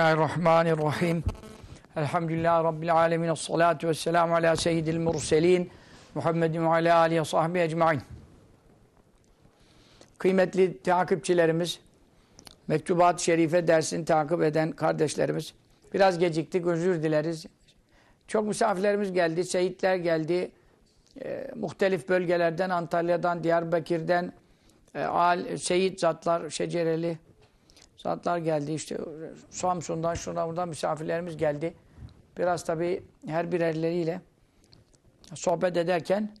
Bismillahirrahmanirrahim. Elhamdülillahi Rabbil alemin. Salatu vesselamu ala seyyidil murselin. Muhammedin ve ala alihi sahbihi ecmain. Kıymetli takipçilerimiz, Mektubat-ı Şerife dersini takip eden kardeşlerimiz, biraz geciktik, özür dileriz. Çok misafirlerimiz geldi, seyitler geldi. E, muhtelif bölgelerden, Antalya'dan, Diyarbakır'dan, e, al, seyit zatlar, şecereli, Zatlar geldi işte Samsun'dan şuradan buradan misafirlerimiz geldi. Biraz tabii her birerleriyle sohbet ederken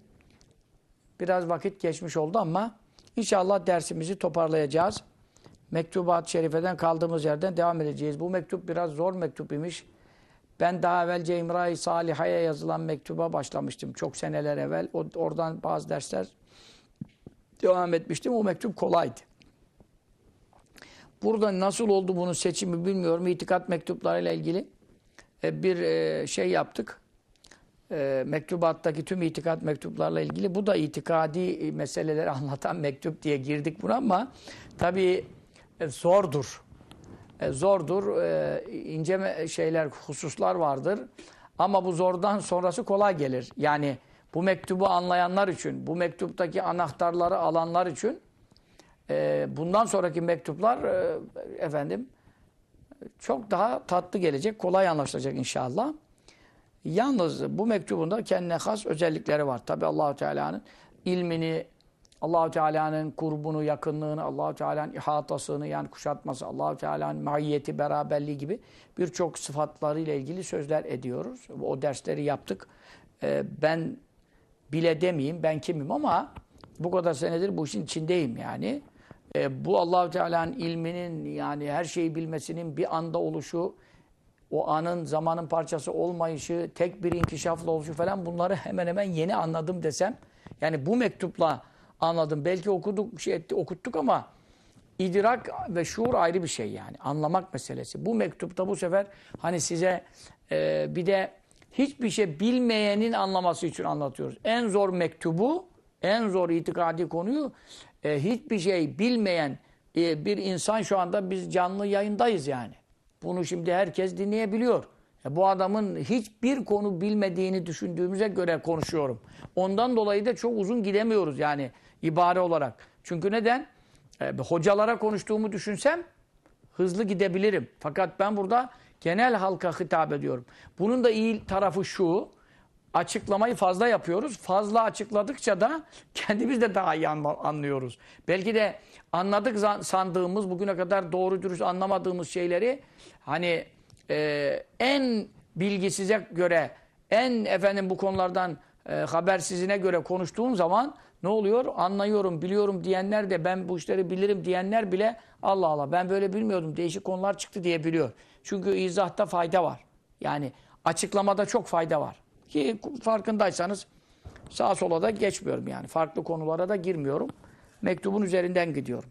biraz vakit geçmiş oldu ama inşallah dersimizi toparlayacağız. Mektubat-ı Şerife'den kaldığımız yerden devam edeceğiz. Bu mektup biraz zor mektup imiş. Ben daha evvelce İmra-i Saliha'ya yazılan mektuba başlamıştım. Çok seneler evvel. Oradan bazı dersler devam etmiştim. O mektup kolaydı. Burada nasıl oldu bunun seçimi bilmiyorum. İtikat mektuplarıyla ilgili e, bir e, şey yaptık. E, mektubattaki tüm itikat mektuplarla ilgili. Bu da itikadi meseleleri anlatan mektup diye girdik buna ama tabii zordur. Zordur. ince şeyler, hususlar vardır. Ama bu zordan sonrası kolay gelir. Yani bu mektubu anlayanlar için, bu mektuptaki anahtarları alanlar için e, bundan sonraki mektuplar e, efendim çok daha tatlı gelecek, kolay anlaşılacak inşallah. Yalnız bu mektubunda kendine has özellikleri var. Tabi Allahu Teala'nın ilmini, Allahu Teala'nın kurbunu, yakınlığını, Allahu Teala'nın ihatasını yani kuşatması, Allahu Teala'nın maiyeti, beraberliği gibi birçok sıfatlarıyla ilgili sözler ediyoruz. O dersleri yaptık. Ee, ben bile demeyeyim, ben kimim ama bu kadar senedir bu işin içindeyim yani. E, bu Allahu Teala'nın ilminin yani her şeyi bilmesinin bir anda oluşu, o anın zamanın parçası olmayışı, tek bir inkişafla oluşu falan bunları hemen hemen yeni anladım desem. Yani bu mektupla anladım. Belki okuduk, şey etti, okuttuk ama idrak ve şuur ayrı bir şey yani. Anlamak meselesi. Bu mektupta bu sefer hani size e, bir de hiçbir şey bilmeyenin anlaması için anlatıyoruz. En zor mektubu, en zor itikadi konuyu e, hiçbir şey bilmeyen e, bir insan şu anda biz canlı yayındayız yani. Bunu şimdi herkes dinleyebiliyor. E, bu adamın hiçbir konu bilmediğini düşündüğümüze göre konuşuyorum. Ondan dolayı da çok uzun gidemiyoruz yani ibare olarak. Çünkü neden? E, hocalara konuştuğumu düşünsem hızlı gidebilirim. Fakat ben burada genel halka hitap ediyorum. Bunun da iyi tarafı şu açıklamayı fazla yapıyoruz. Fazla açıkladıkça da kendimiz de daha iyi anlıyoruz. Belki de anladık sandığımız, bugüne kadar doğru dürüst anlamadığımız şeyleri hani e, en bilgisize göre, en efendim bu konulardan e, habersizine göre konuştuğum zaman ne oluyor? Anlıyorum, biliyorum diyenler de ben bu işleri bilirim diyenler bile Allah Allah ben böyle bilmiyordum değişik konular çıktı diyebiliyor. Çünkü izahta fayda var. Yani açıklamada çok fayda var. Ki farkındaysanız sağa sola da geçmiyorum yani. Farklı konulara da girmiyorum. Mektubun üzerinden gidiyorum.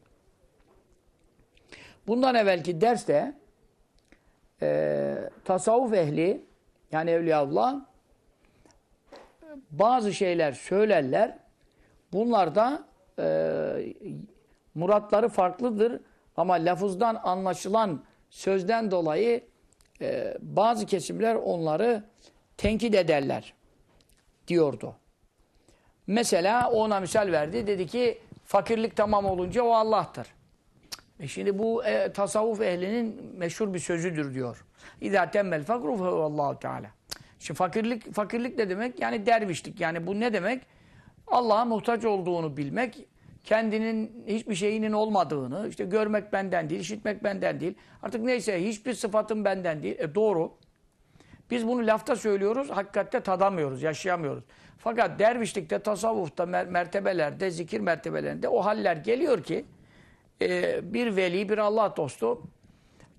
Bundan evvelki derste e, tasavvuf ehli yani Evliyaullah bazı şeyler söylerler. Bunlar da e, muratları farklıdır ama lafızdan anlaşılan sözden dolayı e, bazı kesimler onları tenkit ederler diyordu. Mesela ona misal verdi. Dedi ki fakirlik tamam olunca o Allah'tır. E şimdi bu e, tasavvuf ehlinin meşhur bir sözüdür diyor. İzâ temmel fakru Allahu Teala. Şimdi fakirlik fakirlik ne demek? Yani dervişlik. Yani bu ne demek? Allah'a muhtaç olduğunu bilmek, kendinin hiçbir şeyinin olmadığını, işte görmek benden değil, işitmek benden değil. Artık neyse hiçbir sıfatım benden değil. E doğru. Biz bunu lafta söylüyoruz, hakikatte tadamıyoruz, yaşayamıyoruz. Fakat dervişlikte, tasavvufta, mertebelerde, zikir mertebelerinde o haller geliyor ki e, bir veli, bir Allah dostu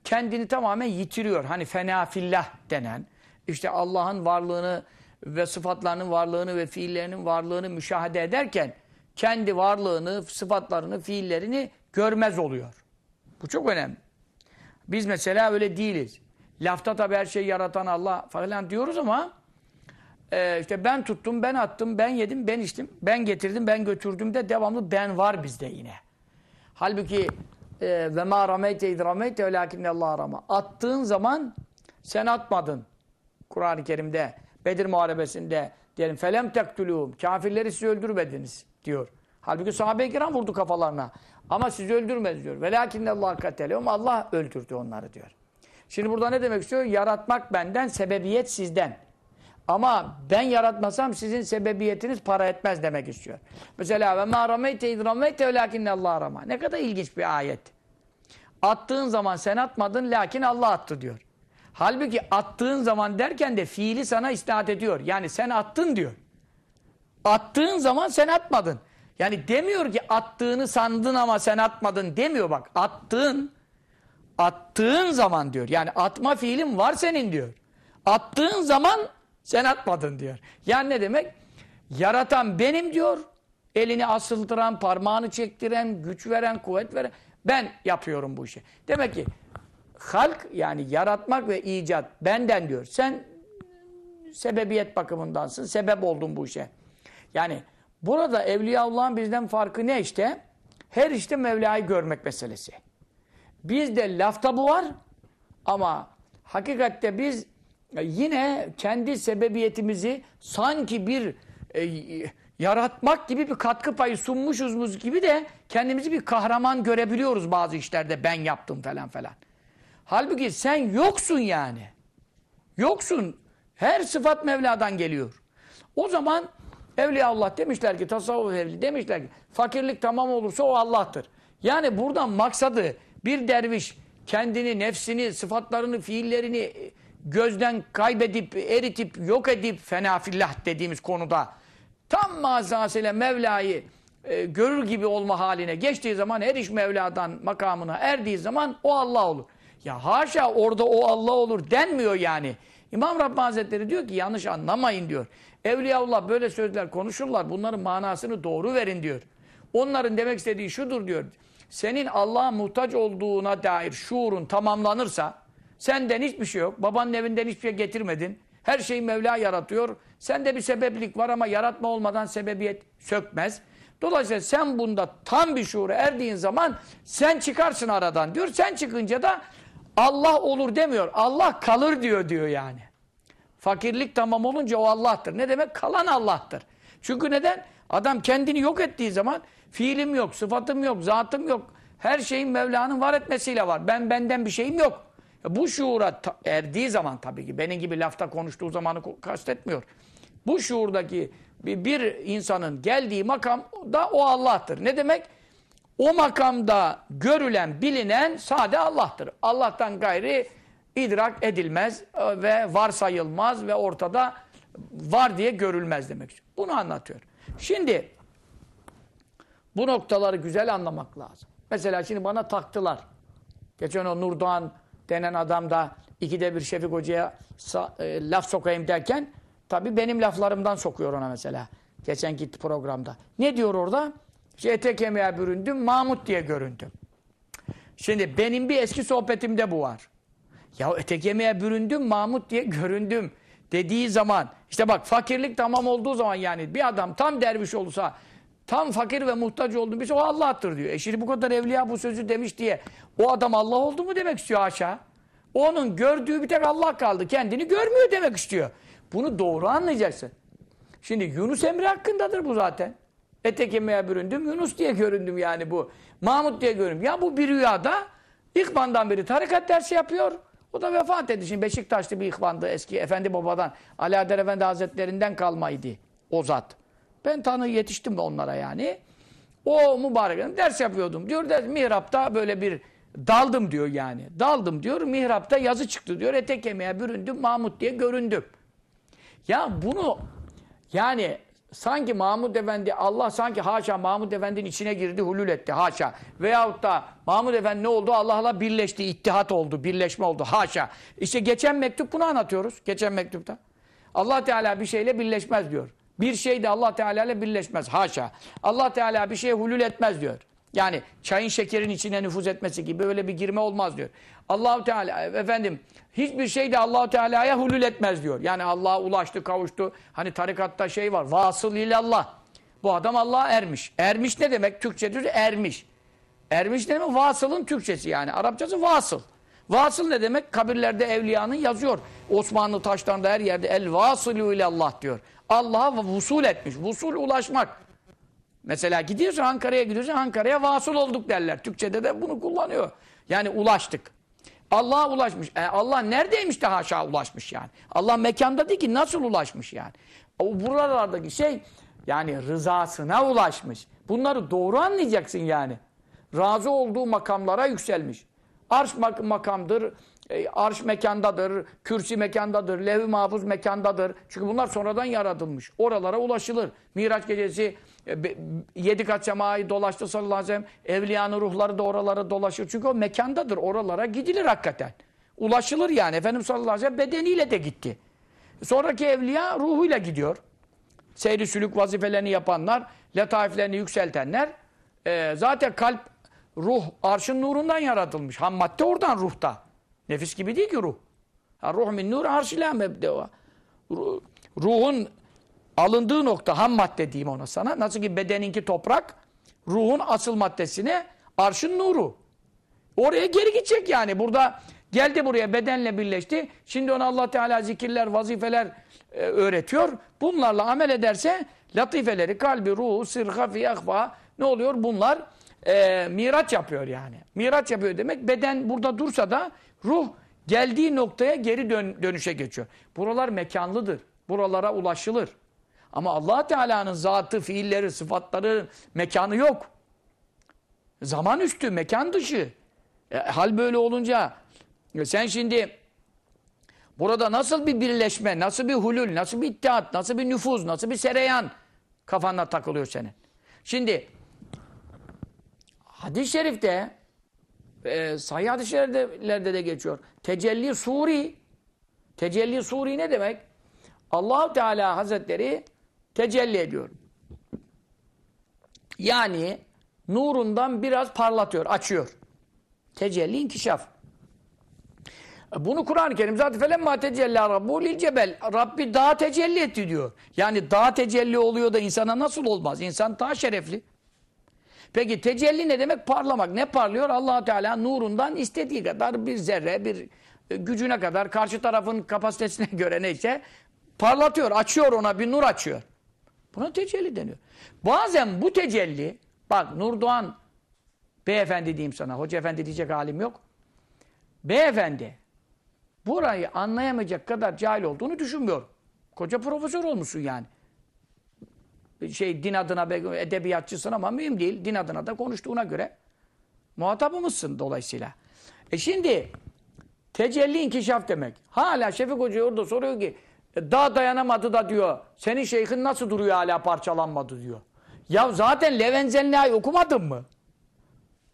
kendini tamamen yitiriyor. Hani fenafillah denen, işte Allah'ın varlığını ve sıfatlarının varlığını ve fiillerinin varlığını müşahede ederken kendi varlığını, sıfatlarını, fiillerini görmez oluyor. Bu çok önemli. Biz mesela öyle değiliz. Lafta tabi her şeyi yaratan Allah falan diyoruz ama e, işte ben tuttum, ben attım, ben yedim, ben içtim, ben getirdim, ben götürdüm de devamlı ben var bizde yine. Halbuki e, ve ma rameyte id rameyte velakinne Allah rama. Attığın zaman sen atmadın. Kur'an-ı Kerim'de, Bedir Muharebesi'nde diyelim felem tektulûhum. Kafirleri siz öldürmediniz diyor. Halbuki sahabe-i kiram vurdu kafalarına. Ama sizi öldürmedi diyor. Velakinne Allah katelehum. Allah öldürdü onları diyor. Şimdi burada ne demek istiyor? Yaratmak benden, sebebiyet sizden. Ama ben yaratmasam sizin sebebiyetiniz para etmez demek istiyor. Mesela ve ma rameyte id rameyte Allah rama. Ne kadar ilginç bir ayet. Attığın zaman sen atmadın lakin Allah attı diyor. Halbuki attığın zaman derken de fiili sana isnat ediyor. Yani sen attın diyor. Attığın zaman sen atmadın. Yani demiyor ki attığını sandın ama sen atmadın demiyor bak. Attığın attığın zaman diyor. Yani atma fiilin var senin diyor. Attığın zaman sen atmadın diyor. Yani ne demek? Yaratan benim diyor. Elini asıldıran, parmağını çektiren, güç veren, kuvvet veren. Ben yapıyorum bu işi. Demek ki halk yani yaratmak ve icat benden diyor. Sen sebebiyet bakımındansın. Sebep oldun bu işe. Yani burada Evliyaullah'ın bizden farkı ne işte? Her işte Mevla'yı görmek meselesi. Bizde lafta bu var ama hakikatte biz yine kendi sebebiyetimizi sanki bir e, yaratmak gibi bir katkı payı sunmuşuz gibi de kendimizi bir kahraman görebiliyoruz bazı işlerde ben yaptım falan falan. Halbuki sen yoksun yani. Yoksun. Her sıfat Mevla'dan geliyor. O zaman Evliya Allah demişler ki tasavvuf evli demişler ki fakirlik tamam olursa o Allah'tır. Yani buradan maksadı bir derviş kendini, nefsini, sıfatlarını, fiillerini gözden kaybedip, eritip, yok edip fenafillah dediğimiz konuda tam mazasıyla Mevla'yı e, görür gibi olma haline geçtiği zaman her iş Mevla'dan makamına erdiği zaman o Allah olur. Ya haşa orada o Allah olur denmiyor yani. İmam Rabbani Hazretleri diyor ki yanlış anlamayın diyor. Evliyaullah böyle sözler konuşurlar. Bunların manasını doğru verin diyor. Onların demek istediği şudur diyor. Senin Allah'a muhtaç olduğuna dair şuurun tamamlanırsa senden hiçbir şey yok. Babanın evinden hiçbir şey getirmedin. Her şeyi Mevla yaratıyor. Sende bir sebeplik var ama yaratma olmadan sebebiyet sökmez. Dolayısıyla sen bunda tam bir şuura erdiğin zaman sen çıkarsın aradan diyor. Sen çıkınca da Allah olur demiyor. Allah kalır diyor diyor yani. Fakirlik tamam olunca o Allah'tır. Ne demek? Kalan Allah'tır. Çünkü neden? Adam kendini yok ettiği zaman fiilim yok, sıfatım yok, zatım yok. Her şeyin Mevla'nın var etmesiyle var. Ben benden bir şeyim yok. Bu şuura erdiği zaman tabii ki benim gibi lafta konuştuğu zamanı kastetmiyor. Bu şuurdaki bir, bir insanın geldiği makam da o Allah'tır. Ne demek? O makamda görülen, bilinen sade Allah'tır. Allah'tan gayri idrak edilmez ve varsayılmaz ve ortada var diye görülmez demek. Bunu anlatıyor. Şimdi bu noktaları güzel anlamak lazım. Mesela şimdi bana taktılar. Geçen o Nurdoğan denen adam da ikide bir Şefik Hoca'ya e, laf sokayım derken tabii benim laflarımdan sokuyor ona mesela. Geçen gitti programda. Ne diyor orada? İşte ete kemiğe büründüm, Mahmut diye göründüm. Şimdi benim bir eski sohbetimde bu var. Ya ete kemiğe büründüm, Mahmut diye göründüm dediği zaman işte bak fakirlik tamam olduğu zaman yani bir adam tam derviş olursa tam fakir ve muhtaç olduğu bir şey o Allah'tır diyor. E şimdi bu kadar evliya bu sözü demiş diye o adam Allah oldu mu demek istiyor aşağı. Onun gördüğü bir tek Allah kaldı. Kendini görmüyor demek istiyor. Bunu doğru anlayacaksın. Şimdi Yunus Emre hakkındadır bu zaten. Ete büründüm, Yunus diye göründüm yani bu. Mahmut diye göründüm. Ya bu bir rüyada İkban'dan beri tarikat dersi yapıyor. O da vefat etti. Şimdi Beşiktaşlı bir ihvandı eski Efendi Baba'dan. Ali Adel Efendi Hazretlerinden kalmaydı o zat. Ben tanı yetiştim onlara yani. O mübarek ders yapıyordum. Diyor ders, mihrapta böyle bir daldım diyor yani. Daldım diyor mihrapta yazı çıktı diyor. Ete kemiğe büründüm Mahmut diye göründüm. Ya bunu yani sanki Mahmud Efendi Allah sanki haşa Mahmud Efendi'nin içine girdi hulul etti haşa. Veyahut da Mahmud Efendi ne oldu? Allah'la birleşti, ittihat oldu, birleşme oldu haşa. İşte geçen mektup bunu anlatıyoruz. Geçen mektupta. Allah Teala bir şeyle birleşmez diyor. Bir şey de Allah Teala ile birleşmez haşa. Allah Teala bir şeye hulul etmez diyor. Yani çayın şekerin içine nüfuz etmesi gibi böyle bir girme olmaz diyor. Allahu Teala efendim hiçbir şey de Allahu Teala'ya hulul etmez diyor. Yani Allah'a ulaştı, kavuştu. Hani tarikatta şey var. Vasıl Allah. Bu adam Allah'a ermiş. Ermiş ne demek? Türkçe'de ermiş. Ermiş ne demek? Vasılın Türkçesi yani. Arapçası vasıl. Vasıl ne demek? Kabirlerde evliyanın yazıyor. Osmanlı taşlarında her yerde el vasılü ile Allah diyor. Allah'a vusul etmiş. Vusul ulaşmak. Mesela gidiyorsun Ankara'ya gidiyorsun Ankara'ya vasıl olduk derler. Türkçede de bunu kullanıyor. Yani ulaştık. Allah'a ulaşmış. E Allah neredeymiş de haşa ulaşmış yani. Allah mekanda değil ki nasıl ulaşmış yani. O buralardaki şey yani rızasına ulaşmış. Bunları doğru anlayacaksın yani. Razı olduğu makamlara yükselmiş. Arş mak makamdır, e, arş mekandadır, kürsi mekandadır, levh-i mahfuz mekandadır. Çünkü bunlar sonradan yaratılmış. Oralara ulaşılır. Miraç gecesi yedi kat semayı dolaştı sallallahu aleyhi ve sellem. Evliyanın ruhları da oralara dolaşır. Çünkü o mekandadır. Oralara gidilir hakikaten. Ulaşılır yani. Efendimiz sallallahu aleyhi ve sellem bedeniyle de gitti. Sonraki evliya ruhuyla gidiyor. Seyri sülük vazifelerini yapanlar, letaiflerini yükseltenler e, zaten kalp, ruh, arşın nurundan yaratılmış. Ham madde oradan ruhta. Nefis gibi değil ki ruh. Ruh min nur arşila mebdeva. Ruh- Ruhun alındığı nokta ham madde diyeyim ona sana. Nasıl ki bedeninki toprak, ruhun asıl maddesine arşın nuru. Oraya geri gidecek yani. Burada geldi buraya bedenle birleşti. Şimdi ona Allah Teala zikirler, vazifeler e, öğretiyor. Bunlarla amel ederse latifeleri, kalbi, ruhu, sır, hafi, akfa ne oluyor? Bunlar e, miraç yapıyor yani. Miraç yapıyor demek beden burada dursa da ruh geldiği noktaya geri dön, dönüşe geçiyor. Buralar mekanlıdır. Buralara ulaşılır. Ama Allah Teala'nın zatı, fiilleri, sıfatları mekanı yok. Zaman üstü, mekan dışı. E, hal böyle olunca e, sen şimdi burada nasıl bir birleşme, nasıl bir hulül, nasıl bir ittihat, nasıl bir nüfuz, nasıl bir sereyan kafana takılıyor senin. Şimdi hadis-i şerifte e, sahih hadis-i şeriflerde de geçiyor. Tecelli suri tecelli suri ne demek? allah Teala Hazretleri tecelli ediyor. Yani nurundan biraz parlatıyor, açıyor. Tecelli inkişaf. Bunu Kur'an-ı Kerim zaten felemma tecella rabbu lil cebel. Rabbi dağa tecelli etti diyor. Yani dağ tecelli oluyor da insana nasıl olmaz? İnsan daha şerefli. Peki tecelli ne demek? Parlamak. Ne parlıyor? allah Teala nurundan istediği kadar bir zerre, bir gücüne kadar karşı tarafın kapasitesine göre neyse parlatıyor, açıyor ona bir nur açıyor. Buna tecelli deniyor. Bazen bu tecelli, bak Nurdoğan beyefendi diyeyim sana, hoca efendi diyecek halim yok. Beyefendi, burayı anlayamayacak kadar cahil olduğunu düşünmüyorum. Koca profesör olmuşsun yani. Şey din adına edebiyatçısın ama mühim değil. Din adına da konuştuğuna göre muhatabımızsın dolayısıyla. E şimdi tecelli inkişaf demek. Hala Şefik Hoca orada soruyor ki daha dayanamadı da diyor. Senin şeyhin nasıl duruyor hala parçalanmadı diyor. Ya zaten Levenzenla'yı okumadın mı?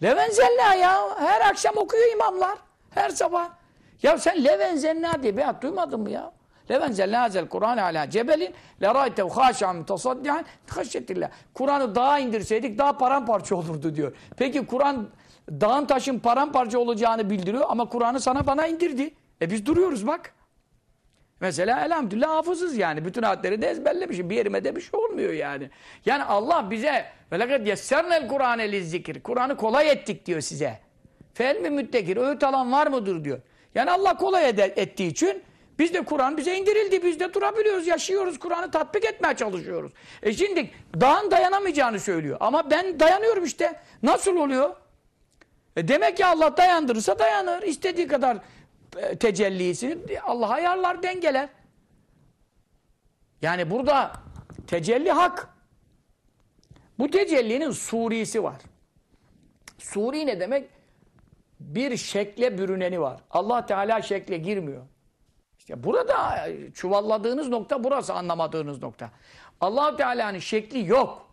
Levenzenla ya. Her akşam okuyor imamlar. Her sabah. Ya sen Levenzenla diye ad duymadın mı ya? Levenzenla hazel Kur'an ala cebelin le ra'ytev haşan mutasaddian haşyetillah. Kur'an'ı dağa indirseydik daha paramparça olurdu diyor. Peki Kur'an dağın taşın paramparça olacağını bildiriyor ama Kur'an'ı sana bana indirdi. E biz duruyoruz bak. Mesela elhamdülillah hafızız yani. Bütün ayetleri de ezberlemişim. Bir yerime de bir şey olmuyor yani. Yani Allah bize velakat yessernel Kur'ane lizzikir. Kur'an'ı kolay ettik diyor size. Fel mi müttekir? Öğüt alan var mıdır diyor. Yani Allah kolay ede- ettiği için biz de Kur'an bize indirildi. Biz de durabiliyoruz, yaşıyoruz. Kur'an'ı tatbik etmeye çalışıyoruz. E şimdi dağın dayanamayacağını söylüyor. Ama ben dayanıyorum işte. Nasıl oluyor? E demek ki Allah dayandırırsa dayanır. İstediği kadar e, tecellisini Allah ayarlar, dengeler. Yani burada tecelli hak. Bu tecellinin surisi var. Suri ne demek? Bir şekle bürüneni var. Allah Teala şekle girmiyor. İşte burada çuvalladığınız nokta burası anlamadığınız nokta. Allah Teala'nın şekli yok.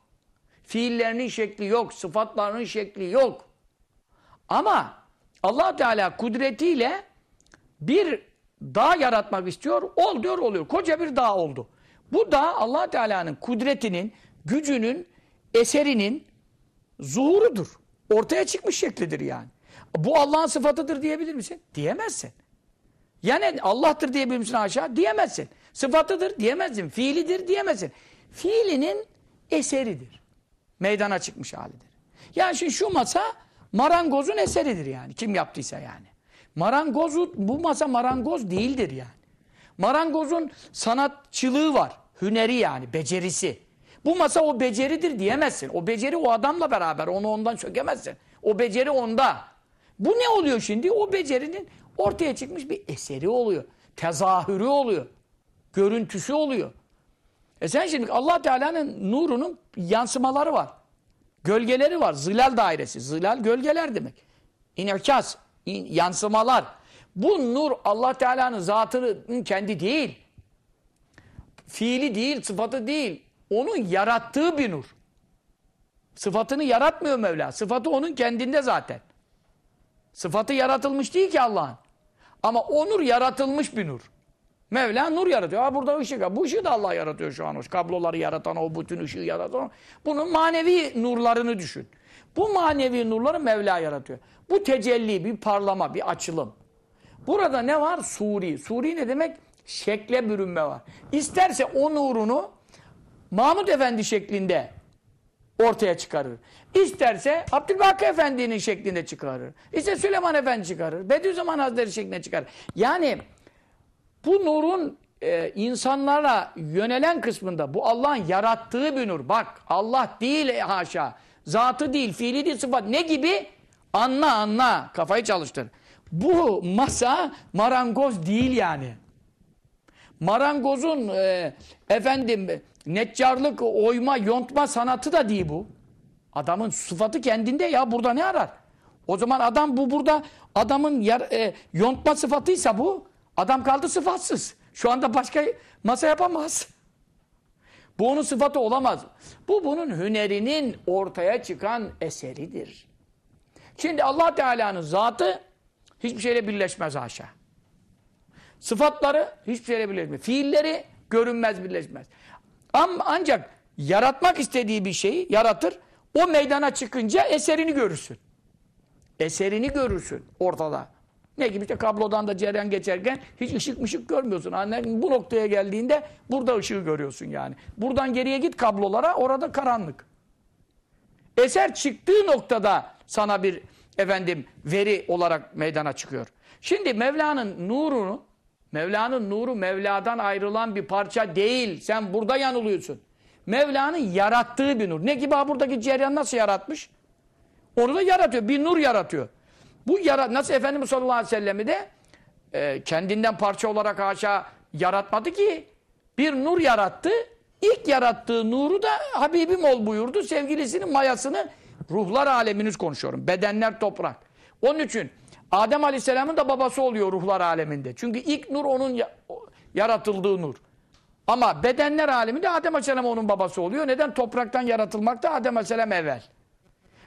Fiillerinin şekli yok, sıfatlarının şekli yok. Ama Allah Teala kudretiyle bir dağ yaratmak istiyor. Ol diyor oluyor. Koca bir dağ oldu. Bu dağ Allah Teala'nın kudretinin, gücünün, eserinin zuhurudur. Ortaya çıkmış şeklidir yani. Bu Allah'ın sıfatıdır diyebilir misin? Diyemezsin. Yani Allah'tır diyebilir misin aşağı? Diyemezsin. Sıfatıdır diyemezsin. Fiilidir diyemezsin. Fiilinin eseridir. Meydana çıkmış halidir. Yani şimdi şu masa marangozun eseridir yani. Kim yaptıysa yani. Marangozu, bu masa marangoz değildir yani. Marangozun sanatçılığı var. Hüneri yani, becerisi. Bu masa o beceridir diyemezsin. O beceri o adamla beraber. Onu ondan sökemezsin. O beceri onda. Bu ne oluyor şimdi? O becerinin ortaya çıkmış bir eseri oluyor. Tezahürü oluyor. Görüntüsü oluyor. E sen şimdi Allah Teala'nın nurunun yansımaları var. Gölgeleri var. Zilal dairesi. Zilal gölgeler demek. İnekas, in, yansımalar. Bu nur Allah Teala'nın zatının kendi değil. Fiili değil, sıfatı değil. Onun yarattığı bir nur. Sıfatını yaratmıyor Mevla. Sıfatı onun kendinde zaten. Sıfatı yaratılmış değil ki Allah'ın. Ama o nur yaratılmış bir nur. Mevla nur yaratıyor. Ha burada ışık var. Bu ışığı da Allah yaratıyor şu an. O kabloları yaratan, o bütün ışığı yaratan. Bunun manevi nurlarını düşün. Bu manevi nurları Mevla yaratıyor. Bu tecelli, bir parlama, bir açılım. Burada ne var? Suri. Suri ne demek? Şekle bürünme var. İsterse o nurunu Mahmud Efendi şeklinde ortaya çıkarır. İsterse Abdülbaki Efendi'nin şeklinde çıkarır. İşte Süleyman Efendi çıkarır. Bediüzzaman Hazretleri şeklinde çıkarır. Yani bu nurun e, insanlara yönelen kısmında bu Allah'ın yarattığı bir nur. Bak Allah değil haşa. Zatı değil, fiili değil, sıfat. Ne gibi? Anla anla. Kafayı çalıştır. Bu masa marangoz değil yani. Marangozun e, efendim neccarlık, oyma, yontma sanatı da değil bu. Adamın sıfatı kendinde ya burada ne arar? O zaman adam bu burada adamın yar, e, yontma sıfatıysa bu adam kaldı sıfatsız. Şu anda başka masa yapamaz. Bu onun sıfatı olamaz. Bu bunun hünerinin ortaya çıkan eseridir. Şimdi Allah Teala'nın zatı hiçbir şeyle birleşmez haşa. Sıfatları hiçbir şeyle birleşmez. Fiilleri görünmez birleşmez. Ama ancak yaratmak istediği bir şeyi yaratır. O meydana çıkınca eserini görürsün. Eserini görürsün ortada. Ne gibi işte kablodan da cereyan geçerken hiç ışık mışık görmüyorsun. Annen bu noktaya geldiğinde burada ışığı görüyorsun yani. Buradan geriye git kablolara orada karanlık. Eser çıktığı noktada sana bir efendim veri olarak meydana çıkıyor. Şimdi Mevla'nın nurunu Mevla'nın nuru Mevla'dan ayrılan bir parça değil. Sen burada yanılıyorsun. Mevla'nın yarattığı bir nur. Ne gibi ha buradaki cereyan nasıl yaratmış? Onu da yaratıyor. Bir nur yaratıyor. Bu yarat nasıl Efendimiz sallallahu aleyhi ve sellem'i de e, kendinden parça olarak haşa yaratmadı ki bir nur yarattı. İlk yarattığı nuru da Habibim ol buyurdu. Sevgilisinin mayasını ruhlar aleminiz konuşuyorum. Bedenler toprak. Onun için Adem Aleyhisselam'ın da babası oluyor ruhlar aleminde. Çünkü ilk nur onun yaratıldığı nur. Ama bedenler aleminde Adem Aleyhisselam onun babası oluyor. Neden? Topraktan yaratılmakta Adem Aleyhisselam evvel.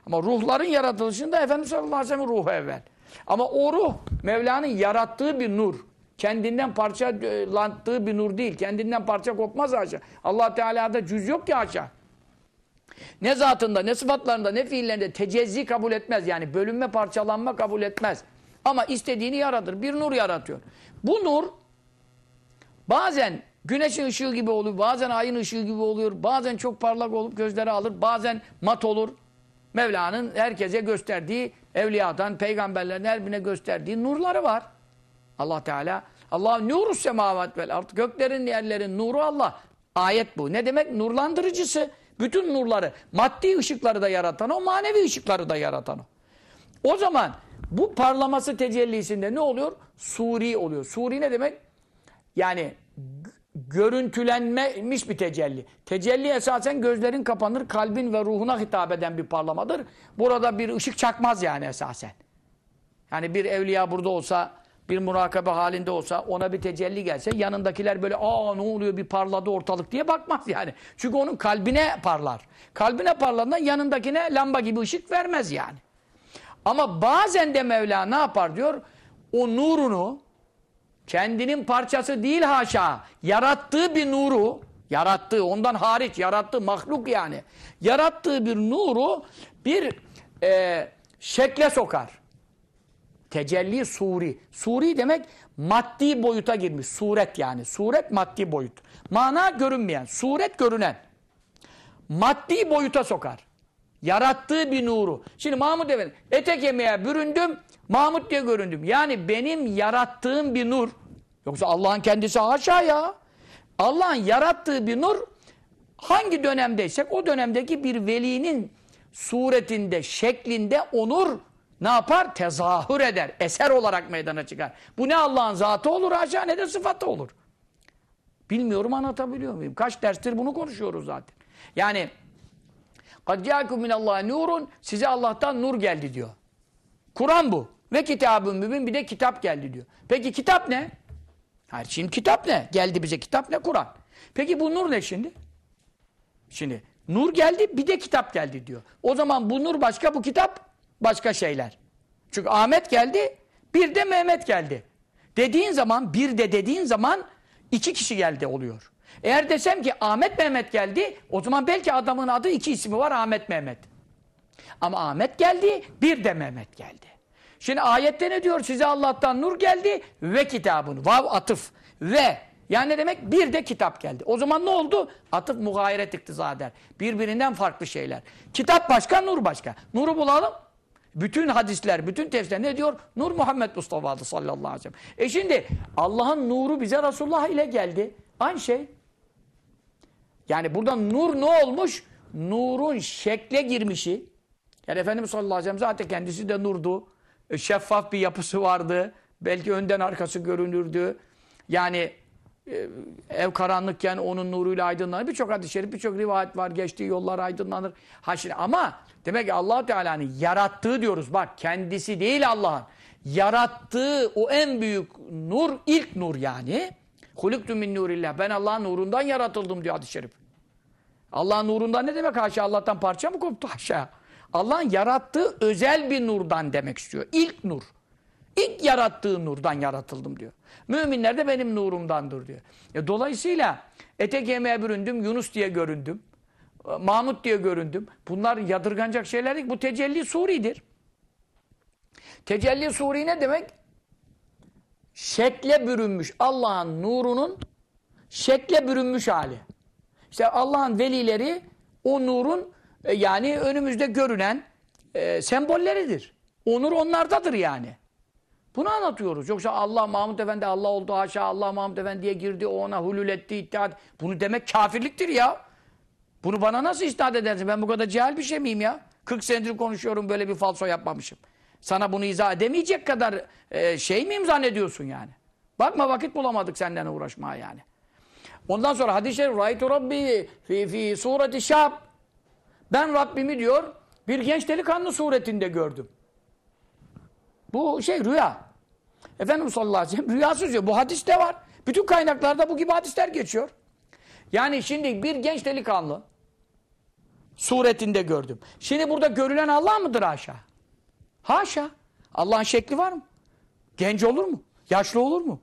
Ama ruhların yaratılışında Efendimiz sallallahu aleyhi ve sellem ruhu evvel. Ama o ruh Mevla'nın yarattığı bir nur. Kendinden parçalandığı bir nur değil. Kendinden parça kopmaz haşa. allah Teala'da cüz yok ki haşa. Ne zatında, ne sıfatlarında, ne fiillerinde tecezzi kabul etmez. Yani bölünme, parçalanma kabul etmez. Ama istediğini yaratır. Bir nur yaratıyor. Bu nur bazen güneşin ışığı gibi oluyor, bazen ayın ışığı gibi oluyor, bazen çok parlak olup gözleri alır, bazen mat olur. Mevla'nın herkese gösterdiği, evliyadan, peygamberlerin her birine gösterdiği nurları var. Allah Teala, Allah nuru semavat vel art. Göklerin, yerlerin nuru Allah. Ayet bu. Ne demek? Nurlandırıcısı. Bütün nurları, maddi ışıkları da yaratan o, manevi ışıkları da yaratan o. O zaman bu parlaması tecellisinde ne oluyor? Suri oluyor. Suri ne demek? Yani görüntülenmiş bir tecelli. Tecelli esasen gözlerin kapanır, kalbin ve ruhuna hitap eden bir parlamadır. Burada bir ışık çakmaz yani esasen. Yani bir evliya burada olsa, bir murakabe halinde olsa, ona bir tecelli gelse, yanındakiler böyle aa ne oluyor bir parladı ortalık diye bakmaz yani. Çünkü onun kalbine parlar. Kalbine parladığında yanındakine lamba gibi ışık vermez yani. Ama bazen de Mevla ne yapar diyor? O nurunu, kendinin parçası değil haşa, yarattığı bir nuru, yarattığı, ondan hariç yarattığı mahluk yani, yarattığı bir nuru bir e, şekle sokar. Tecelli suri. Suri demek maddi boyuta girmiş. Suret yani. Suret maddi boyut. Mana görünmeyen. Suret görünen. Maddi boyuta sokar. Yarattığı bir nuru. Şimdi Mahmud Efendi ete kemiğe büründüm, Mahmud diye göründüm. Yani benim yarattığım bir nur. Yoksa Allah'ın kendisi haşa ya. Allah'ın yarattığı bir nur hangi dönemdeysek o dönemdeki bir velinin suretinde, şeklinde onur ne yapar? Tezahür eder. Eser olarak meydana çıkar. Bu ne Allah'ın zatı olur haşa ne de sıfatı olur. Bilmiyorum anlatabiliyor muyum? Kaç derstir bunu konuşuyoruz zaten. Yani قَدْ جَاكُمْ مِنَ اللّٰهِ nurun Size Allah'tan nur geldi diyor. Kur'an bu. Ve kitabın mübin bir de kitap geldi diyor. Peki kitap ne? Hayır şimdi kitap ne? Geldi bize kitap ne? Kur'an. Peki bu nur ne şimdi? Şimdi nur geldi bir de kitap geldi diyor. O zaman bu nur başka bu kitap başka şeyler. Çünkü Ahmet geldi bir de Mehmet geldi. Dediğin zaman bir de dediğin zaman iki kişi geldi oluyor. Eğer desem ki Ahmet Mehmet geldi o zaman belki adamın adı iki ismi var Ahmet Mehmet. Ama Ahmet geldi bir de Mehmet geldi. Şimdi ayette ne diyor? Size Allah'tan nur geldi ve kitabın. Vav atıf. Ve yani ne demek? Bir de kitap geldi. O zaman ne oldu? Atıf mugayiret iktiza eder. Birbirinden farklı şeyler. Kitap başka, nur başka. Nuru bulalım. Bütün hadisler, bütün tefsirler ne diyor? Nur Muhammed Mustafa'dı sallallahu aleyhi ve sellem. E şimdi Allah'ın nuru bize Resulullah ile geldi. Aynı şey. Yani burada nur ne olmuş? Nurun şekle girmişi. Yani Efendimiz sallallahu aleyhi ve sellem zaten kendisi de nurdu. E, şeffaf bir yapısı vardı. Belki önden arkası görünürdü. Yani e, ev karanlıkken onun nuruyla aydınlanır. Birçok hadis-i şerif, birçok rivayet var. Geçtiği yollar aydınlanır. Ha şimdi, ama demek ki allah Teala'nın yarattığı diyoruz. Bak kendisi değil Allah'ın. Yarattığı o en büyük nur, ilk nur yani. Huluktu min nurillah. Ben Allah'ın nurundan yaratıldım diyor hadis-i şerif. Allah'ın nurundan ne demek haşa? Allah'tan parça mı koptu haşa? Allah'ın yarattığı özel bir nurdan demek istiyor. İlk nur. İlk yarattığı nurdan yaratıldım diyor. Müminler de benim nurumdandır diyor. E, dolayısıyla ete yemeğe büründüm, Yunus diye göründüm. Mahmut diye göründüm. Bunlar yadırganacak şeyler değil. Bu tecelli suridir. Tecelli suri ne demek? Şekle bürünmüş. Allah'ın nurunun şekle bürünmüş hali. İşte Allah'ın velileri o nurun e, yani önümüzde görünen e, sembolleridir. O nur onlardadır yani. Bunu anlatıyoruz. Yoksa Allah Mahmud Efendi Allah oldu haşa Allah Mahmud Efendi'ye girdi o ona hulul etti ittihat. Bunu demek kafirliktir ya. Bunu bana nasıl isnat edersin? Ben bu kadar cehal bir şey miyim ya? 40 senedir konuşuyorum böyle bir falso yapmamışım. Sana bunu izah edemeyecek kadar e, şey miyim zannediyorsun yani? Bakma vakit bulamadık senden uğraşmaya yani. Ondan sonra hadis-i şerif Raitu Rabbi fi, fi sureti şab Ben Rabbimi diyor bir genç delikanlı suretinde gördüm. Bu şey rüya. Efendimiz sallallahu aleyhi ve sellem rüyasız diyor. Bu hadis de var. Bütün kaynaklarda bu gibi hadisler geçiyor. Yani şimdi bir genç delikanlı suretinde gördüm. Şimdi burada görülen Allah mıdır haşa? Haşa. Allah'ın şekli var mı? Genç olur mu? Yaşlı olur mu?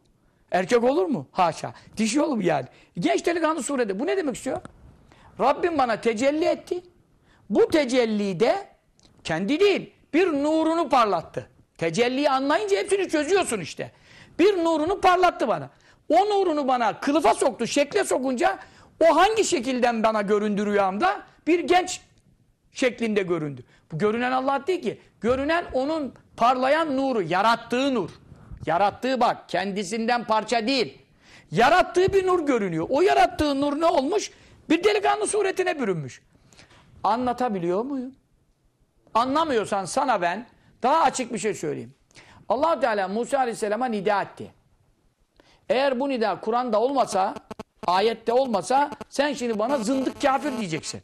Erkek olur mu? Haşa. Dişi olur mu yani? Genç delikanlı surede. Bu ne demek istiyor? Rabbim bana tecelli etti. Bu tecellide kendi değil bir nurunu parlattı. Tecelliyi anlayınca hepsini çözüyorsun işte. Bir nurunu parlattı bana. O nurunu bana kılıfa soktu, şekle sokunca o hangi şekilden bana göründü rüyamda? Bir genç şeklinde göründü. Bu görünen Allah değil ki. Görünen onun parlayan nuru, yarattığı nur. Yarattığı bak, kendisinden parça değil. Yarattığı bir nur görünüyor. O yarattığı nur ne olmuş? Bir delikanlı suretine bürünmüş. Anlatabiliyor muyum? Anlamıyorsan sana ben daha açık bir şey söyleyeyim. allah Teala Musa Aleyhisselam'a nida etti. Eğer bu nida Kur'an'da olmasa, ayette olmasa sen şimdi bana zındık kafir diyeceksin.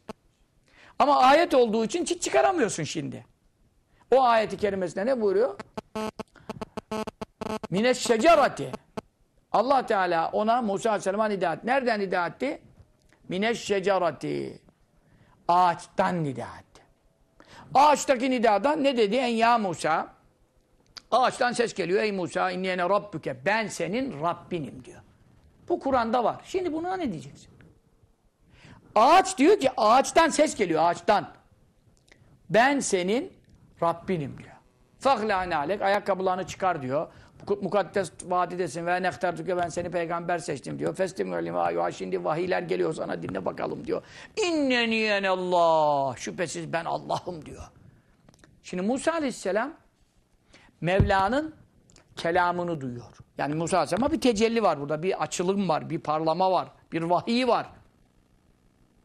Ama ayet olduğu için çit çıkaramıyorsun şimdi. O ayeti kerimesinde ne buyuruyor? Mineş şecerati. Allah Teala ona Musa Aleyhisselam'a nida etti. Nereden nida etti? Mineş şecerati. Ağaçtan nida etti. Ağaçtaki nidadan ne dedi? En ya Musa. Ağaçtan ses geliyor. Ey Musa inniyene rabbüke. Ben senin Rabbinim diyor. Bu Kur'an'da var. Şimdi buna ne diyeceksin? Ağaç diyor ki ağaçtan ses geliyor ağaçtan. Ben senin Rabbinim diyor. Fahlâne alek. Ayakkabılarını çıkar diyor. Mukaddes vadidesin ve nehtertuke ben seni peygamber seçtim diyor. Festim ve şimdi vahiyler geliyor sana dinle bakalım diyor. İnneni Allah. Şüphesiz ben Allah'ım diyor. Şimdi Musa aleyhisselam Mevla'nın kelamını duyuyor. Yani Musa aleyhisselama bir tecelli var burada. Bir açılım var, bir parlama var, bir vahiy var.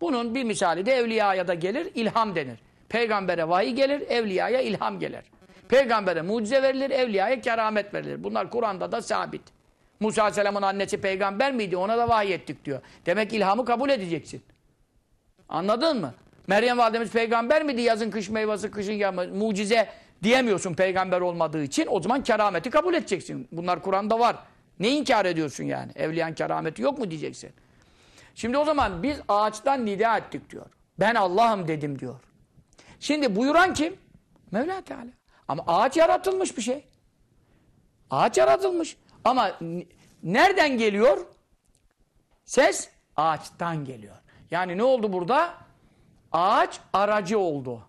Bunun bir misali de evliyaya da gelir, ilham denir. Peygambere vahiy gelir, evliyaya ilham gelir. Peygambere mucize verilir, evliyaya keramet verilir. Bunlar Kur'an'da da sabit. Musa Aleyhisselam'ın annesi peygamber miydi? Ona da vahiy ettik diyor. Demek ilhamı kabul edeceksin. Anladın mı? Meryem validemiz peygamber miydi? Yazın kış meyvesi, kışın yağmur, mucize diyemiyorsun peygamber olmadığı için. O zaman kerameti kabul edeceksin. Bunlar Kur'an'da var. Ne inkar ediyorsun yani? Evliyan kerameti yok mu diyeceksin. Şimdi o zaman biz ağaçtan nida ettik diyor. Ben Allah'ım dedim diyor. Şimdi buyuran kim? Mevla Teala. Ama ağaç yaratılmış bir şey. Ağaç yaratılmış. Ama nereden geliyor? Ses ağaçtan geliyor. Yani ne oldu burada? Ağaç aracı oldu.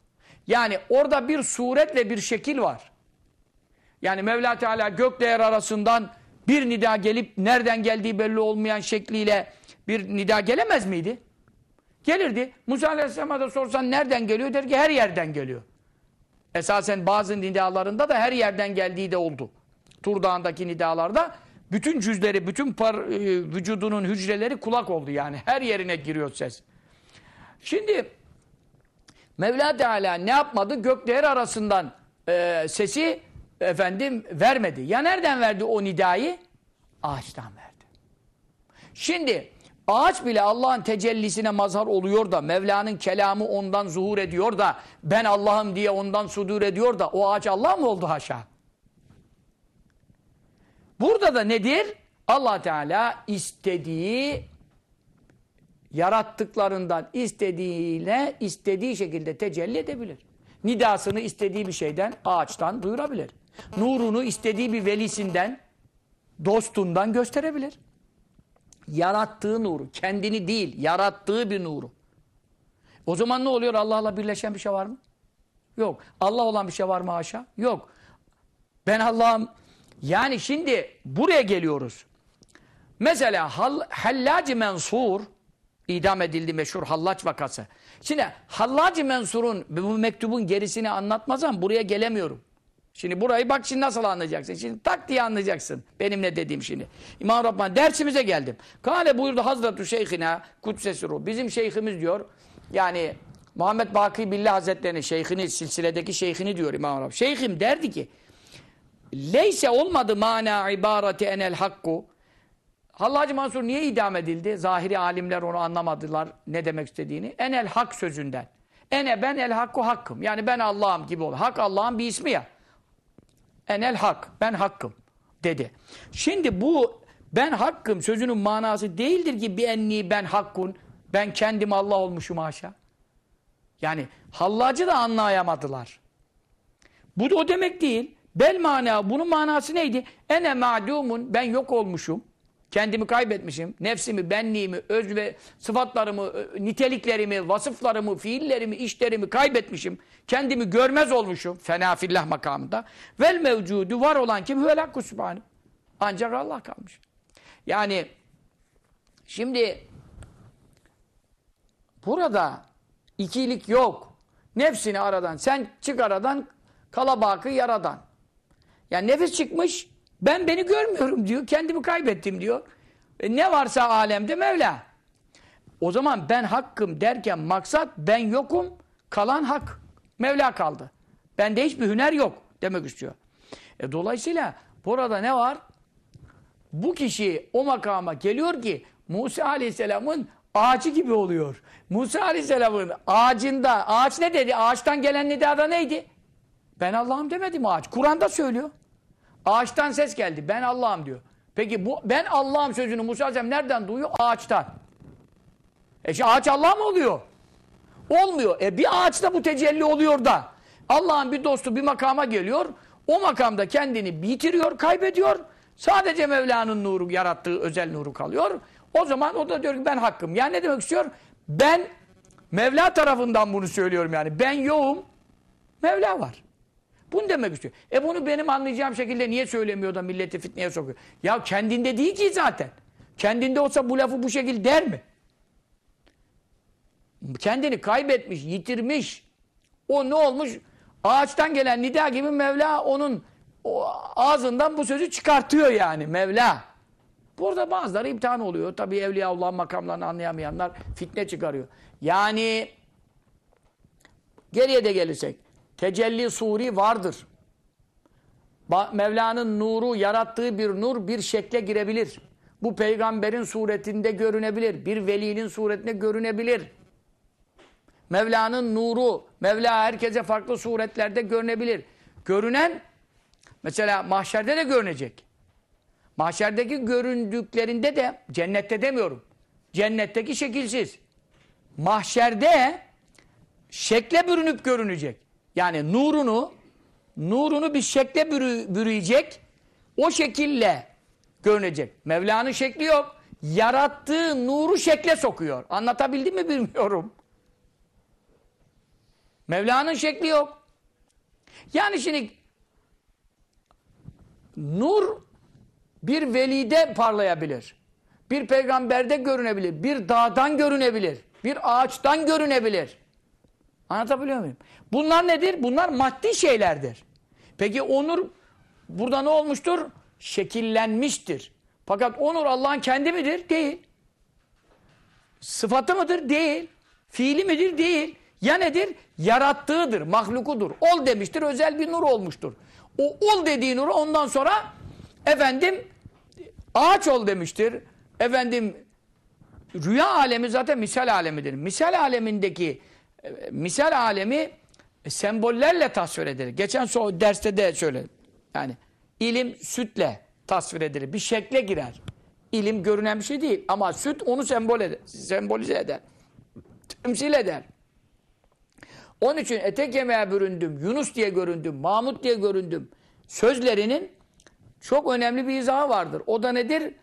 Yani orada bir suret ve bir şekil var. Yani Mevla Teala gökle yer arasından bir nida gelip nereden geldiği belli olmayan şekliyle bir nida gelemez miydi? Gelirdi. Musa Aleyhisselam'a da sorsan nereden geliyor? Der ki her yerden geliyor. Esasen bazı nidalarında da her yerden geldiği de oldu. Tur Dağı'ndaki nidalarda bütün cüzleri, bütün par, e, vücudunun hücreleri kulak oldu yani. Her yerine giriyor ses. Şimdi Mevla Teala ne yapmadı? Gökler arasından e, sesi efendim vermedi. Ya nereden verdi o nidayı? Ağaçtan verdi. Şimdi ağaç bile Allah'ın tecellisine mazhar oluyor da Mevla'nın kelamı ondan zuhur ediyor da ben Allah'ım diye ondan sudur ediyor da o ağaç Allah mı oldu haşa? Burada da nedir? Allah Teala istediği yarattıklarından istediğiyle istediği şekilde tecelli edebilir. Nidasını istediği bir şeyden, ağaçtan duyurabilir. Nurunu istediği bir velisinden, dostundan gösterebilir. Yarattığı nuru, kendini değil, yarattığı bir nuru. O zaman ne oluyor? Allah'la birleşen bir şey var mı? Yok. Allah olan bir şey var mı haşa? Yok. Ben Allah'ım yani şimdi buraya geliyoruz. Mesela Hallac Mensur idam edildi meşhur Hallaç vakası. Şimdi Hallac Mensur'un bu mektubun gerisini anlatmazsam buraya gelemiyorum. Şimdi burayı bak şimdi nasıl anlayacaksın? Şimdi tak diye anlayacaksın. Benim ne dediğim şimdi. İmam Rabbani dersimize geldim. Kale buyurdu Hazreti Şeyhina Kudsesiru. Bizim şeyhimiz diyor. Yani Muhammed Baki Billah Hazretleri'nin şeyhini, silsiledeki şeyhini diyor İmam Rabbani. Şeyhim derdi ki Leyse olmadı mana ibareti enel hakku. Hallacı Mansur niye idam edildi? Zahiri alimler onu anlamadılar ne demek istediğini. Enel hak sözünden. Ene ben el hakku hakkım. Yani ben Allah'ım gibi olur. Hak Allah'ın bir ismi ya. Enel hak. Ben hakkım dedi. Şimdi bu ben hakkım sözünün manası değildir ki bir enni ben hakkun. Ben kendim Allah olmuşum haşa. Yani hallacı da anlayamadılar. Bu da o demek değil. Bel mana, bunun manası neydi? Ene ma'dumun, ben yok olmuşum. Kendimi kaybetmişim. Nefsimi, benliğimi, öz ve sıfatlarımı, niteliklerimi, vasıflarımı, fiillerimi, işlerimi kaybetmişim. Kendimi görmez olmuşum. Fena fillah makamında. Vel mevcudu var olan kim? Hüvel hakku Ancak Allah kalmış. Yani şimdi burada ikilik yok. Nefsini aradan, sen çık aradan, kalabakı yaradan. Yani nefis çıkmış, ben beni görmüyorum diyor, kendimi kaybettim diyor. E ne varsa alemde Mevla. O zaman ben hakkım derken maksat ben yokum, kalan hak. Mevla kaldı. Bende hiçbir hüner yok demek istiyor. E dolayısıyla burada ne var? Bu kişi o makama geliyor ki Musa Aleyhisselam'ın ağacı gibi oluyor. Musa Aleyhisselam'ın ağacında, ağaç ne dedi? Ağaçtan gelen nidada neydi? Ben Allah'ım demedim ağaç. Kur'an'da söylüyor. Ağaçtan ses geldi. Ben Allah'ım diyor. Peki bu ben Allah'ım sözünü Musa Aleyhisselam nereden duyuyor? Ağaçtan. E şimdi ağaç Allah mı oluyor? Olmuyor. E bir ağaçta bu tecelli oluyor da Allah'ın bir dostu bir makama geliyor. O makamda kendini bitiriyor, kaybediyor. Sadece Mevla'nın nuru, yarattığı özel nuru kalıyor. O zaman o da diyor ki ben hakkım. Yani ne demek istiyor? Ben Mevla tarafından bunu söylüyorum yani. Ben yoğum, Mevla var. Bunu demek istiyor. E bunu benim anlayacağım şekilde niye söylemiyor da milleti fitneye sokuyor? Ya kendinde değil ki zaten. Kendinde olsa bu lafı bu şekilde der mi? Kendini kaybetmiş, yitirmiş. O ne olmuş? Ağaçtan gelen nida gibi Mevla onun o ağzından bu sözü çıkartıyor yani Mevla. Burada bazıları imtihan oluyor. Tabii Evliyaullah makamlarını anlayamayanlar fitne çıkarıyor. Yani geriye de gelirsek tecelli suri vardır. Mevla'nın nuru yarattığı bir nur bir şekle girebilir. Bu peygamberin suretinde görünebilir. Bir velinin suretinde görünebilir. Mevla'nın nuru, Mevla herkese farklı suretlerde görünebilir. Görünen, mesela mahşerde de görünecek. Mahşerdeki göründüklerinde de, cennette demiyorum, cennetteki şekilsiz. Mahşerde şekle bürünüp görünecek. Yani nurunu, nurunu bir şekle bürü, bürüyecek, o şekille görünecek. Mevla'nın şekli yok. Yarattığı nuru şekle sokuyor. Anlatabildim mi bilmiyorum. Mevla'nın şekli yok. Yani şimdi nur bir velide parlayabilir. Bir peygamberde görünebilir. Bir dağdan görünebilir. Bir ağaçtan görünebilir. Anlatabiliyor muyum? Bunlar nedir? Bunlar maddi şeylerdir. Peki onur burada ne olmuştur? Şekillenmiştir. Fakat onur Allah'ın kendi midir? Değil. Sıfatı mıdır? Değil. Fiili midir? Değil. Ya nedir? Yarattığıdır, mahlukudur. Ol demiştir, özel bir nur olmuştur. O ol dediği nuru ondan sonra efendim ağaç ol demiştir. Efendim rüya alemi zaten misal alemidir. Misal alemindeki misal alemi e, sembollerle tasvir edilir. Geçen so derste de söyledim. Yani ilim sütle tasvir edilir. Bir şekle girer. İlim görünen bir şey değil ama süt onu sembol eder, sembolize eder. Temsil eder. Onun için etek yemeğe büründüm, Yunus diye göründüm, Mahmut diye göründüm. Sözlerinin çok önemli bir izahı vardır. O da nedir?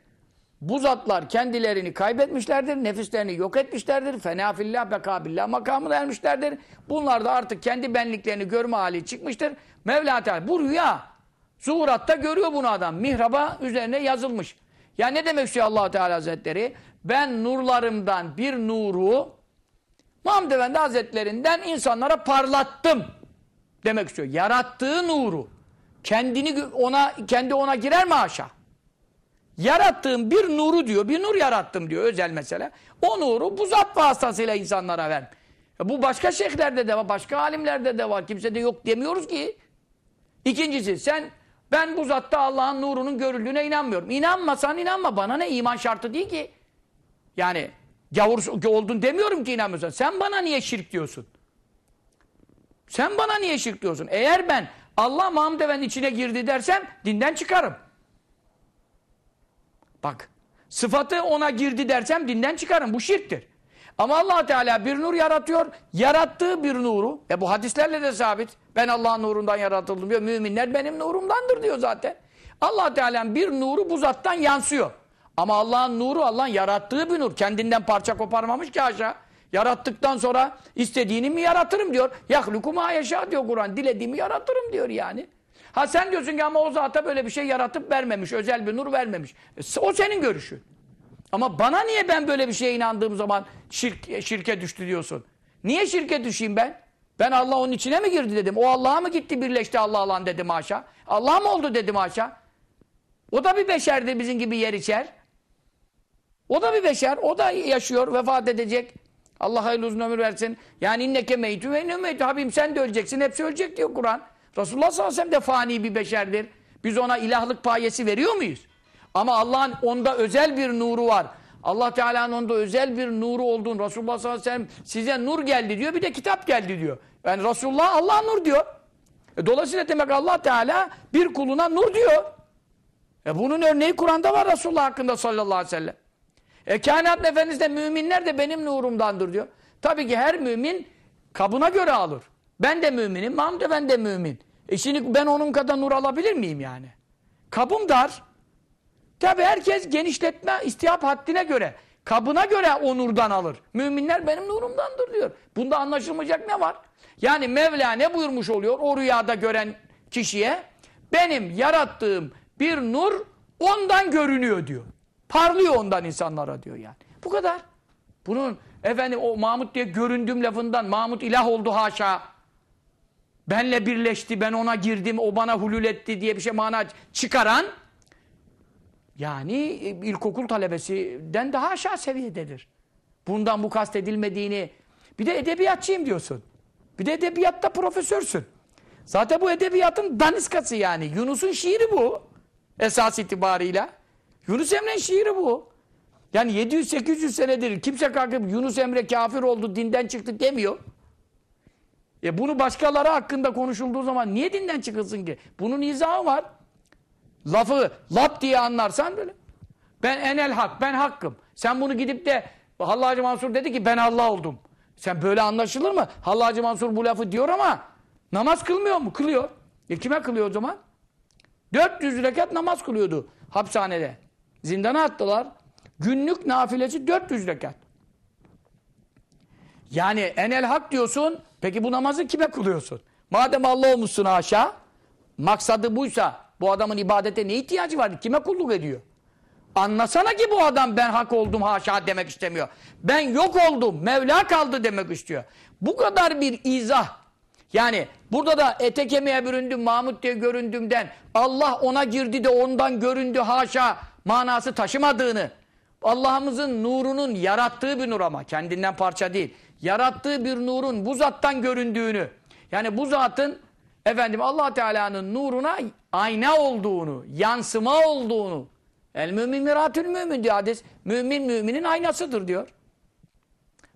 Bu zatlar kendilerini kaybetmişlerdir, nefislerini yok etmişlerdir. Fenafillah bekabillah makamına ermişlerdir. Bunlar da artık kendi benliklerini görme hali çıkmıştır. Mevla Teala bu rüya. Zuhuratta görüyor bunu adam. Mihraba üzerine yazılmış. Ya ne demek istiyor allah Teala Hazretleri? Ben nurlarımdan bir nuru Muhammed Efendi Hazretlerinden insanlara parlattım demek istiyor. Yarattığı nuru. Kendini ona kendi ona girer mi haşa? Yarattığım bir nuru diyor. Bir nur yarattım diyor özel mesele. O nuru bu zat vasıtasıyla insanlara ver. Bu başka şeyhlerde de var, başka alimlerde de var. Kimse de yok demiyoruz ki. İkincisi sen ben bu zatta Allah'ın nurunun görüldüğüne inanmıyorum. İnanmasan inanma. Bana ne iman şartı değil ki. Yani gavur oldun demiyorum ki inanmıyorsan. Sen bana niye şirk diyorsun? Sen bana niye şirk diyorsun? Eğer ben Allah Mahmud Efendi içine girdi dersem dinden çıkarım. Bak sıfatı ona girdi dersem dinden çıkarım. Bu şirktir. Ama allah Teala bir nur yaratıyor. Yarattığı bir nuru. E bu hadislerle de sabit. Ben Allah'ın nurundan yaratıldım diyor. Müminler benim nurumdandır diyor zaten. allah Teala'nın bir nuru bu zattan yansıyor. Ama Allah'ın nuru Allah'ın yarattığı bir nur. Kendinden parça koparmamış ki aşağı. Yarattıktan sonra istediğini mi yaratırım diyor. Yahluku ma yaşa diyor Kur'an. Dilediğimi yaratırım diyor yani. Ha sen diyorsun ki ama o zata böyle bir şey yaratıp vermemiş. Özel bir nur vermemiş. E, o senin görüşün. Ama bana niye ben böyle bir şeye inandığım zaman şirk, şirke düştü diyorsun? Niye şirke düşeyim ben? Ben Allah onun içine mi girdi dedim. O Allah'a mı gitti birleşti Allah Allah'ın dedim haşa. Allah mı oldu dedim haşa. O da bir beşerdi bizim gibi yer içer. O da bir beşer. O da yaşıyor. Vefat edecek. Allah hayırlı uzun ömür versin. Yani inneke meytü ve inne meytü. Habibim sen de öleceksin. Hepsi ölecek diyor Kur'an. Resulullah sallallahu aleyhi ve sellem de fani bir beşerdir. Biz ona ilahlık payesi veriyor muyuz? Ama Allah'ın onda özel bir nuru var. Allah Teala'nın onda özel bir nuru olduğunu Resulullah sallallahu aleyhi ve sellem size nur geldi diyor. Bir de kitap geldi diyor. Yani Resulullah Allah nur diyor. E dolayısıyla demek Allah Teala bir kuluna nur diyor. E bunun örneği Kur'an'da var Resulullah hakkında sallallahu aleyhi ve sellem. E kainat efendisi de müminler de benim nurumdandır diyor. Tabii ki her mümin kabına göre alır. Ben de müminim, Mahmud ben de mümin. E şimdi ben onun kadar nur alabilir miyim yani? Kabım dar. Tabii herkes genişletme istihap haddine göre, kabına göre o nurdan alır. Müminler benim nurumdandır diyor. Bunda anlaşılmayacak ne var? Yani Mevla ne buyurmuş oluyor? O rüyada gören kişiye benim yarattığım bir nur ondan görünüyor diyor. Parlıyor ondan insanlara diyor yani. Bu kadar. Bunun efendim o Mahmut diye göründüğüm lafından Mahmut ilah oldu haşa. Benle birleşti, ben ona girdim, o bana hulul etti diye bir şey mana çıkaran yani e, ilkokul talebesinden daha aşağı seviyededir. Bundan bu kastedilmediğini bir de edebiyatçıyım diyorsun. Bir de edebiyatta profesörsün. Zaten bu edebiyatın daniskası yani. Yunus'un şiiri bu. Esas itibarıyla. Yunus Emre'nin şiiri bu. Yani 700-800 senedir kimse kalkıp Yunus Emre kafir oldu, dinden çıktı demiyor. E bunu başkaları hakkında konuşulduğu zaman niye dinden çıkılsın ki? Bunun izahı var. Lafı lap diye anlarsan böyle. Ben enel hak, ben hakkım. Sen bunu gidip de Hallacı Mansur dedi ki ben Allah oldum. Sen böyle anlaşılır mı? Hallacı Mansur bu lafı diyor ama namaz kılmıyor mu? Kılıyor. E kime kılıyor o zaman? 400 rekat namaz kılıyordu hapishanede. Zindana attılar. Günlük nafilesi 400 rekat. Yani enel hak diyorsun. Peki bu namazı kime kılıyorsun? Madem Allah olmuşsun haşa. Maksadı buysa bu adamın ibadete ne ihtiyacı var? Kime kulluk ediyor? Anlasana ki bu adam ben hak oldum haşa demek istemiyor. Ben yok oldum, Mevla kaldı demek istiyor. Bu kadar bir izah. Yani burada da ete kemiğe büründüm, Mahmut diye göründüğümden Allah ona girdi de ondan göründü haşa manası taşımadığını Allah'ımızın nurunun yarattığı bir nur ama kendinden parça değil. Yarattığı bir nurun bu zattan göründüğünü yani bu zatın efendim Allah Teala'nın nuruna ayna olduğunu, yansıma olduğunu El mümin miratül mümin diyor hadis. Mümin müminin aynasıdır diyor.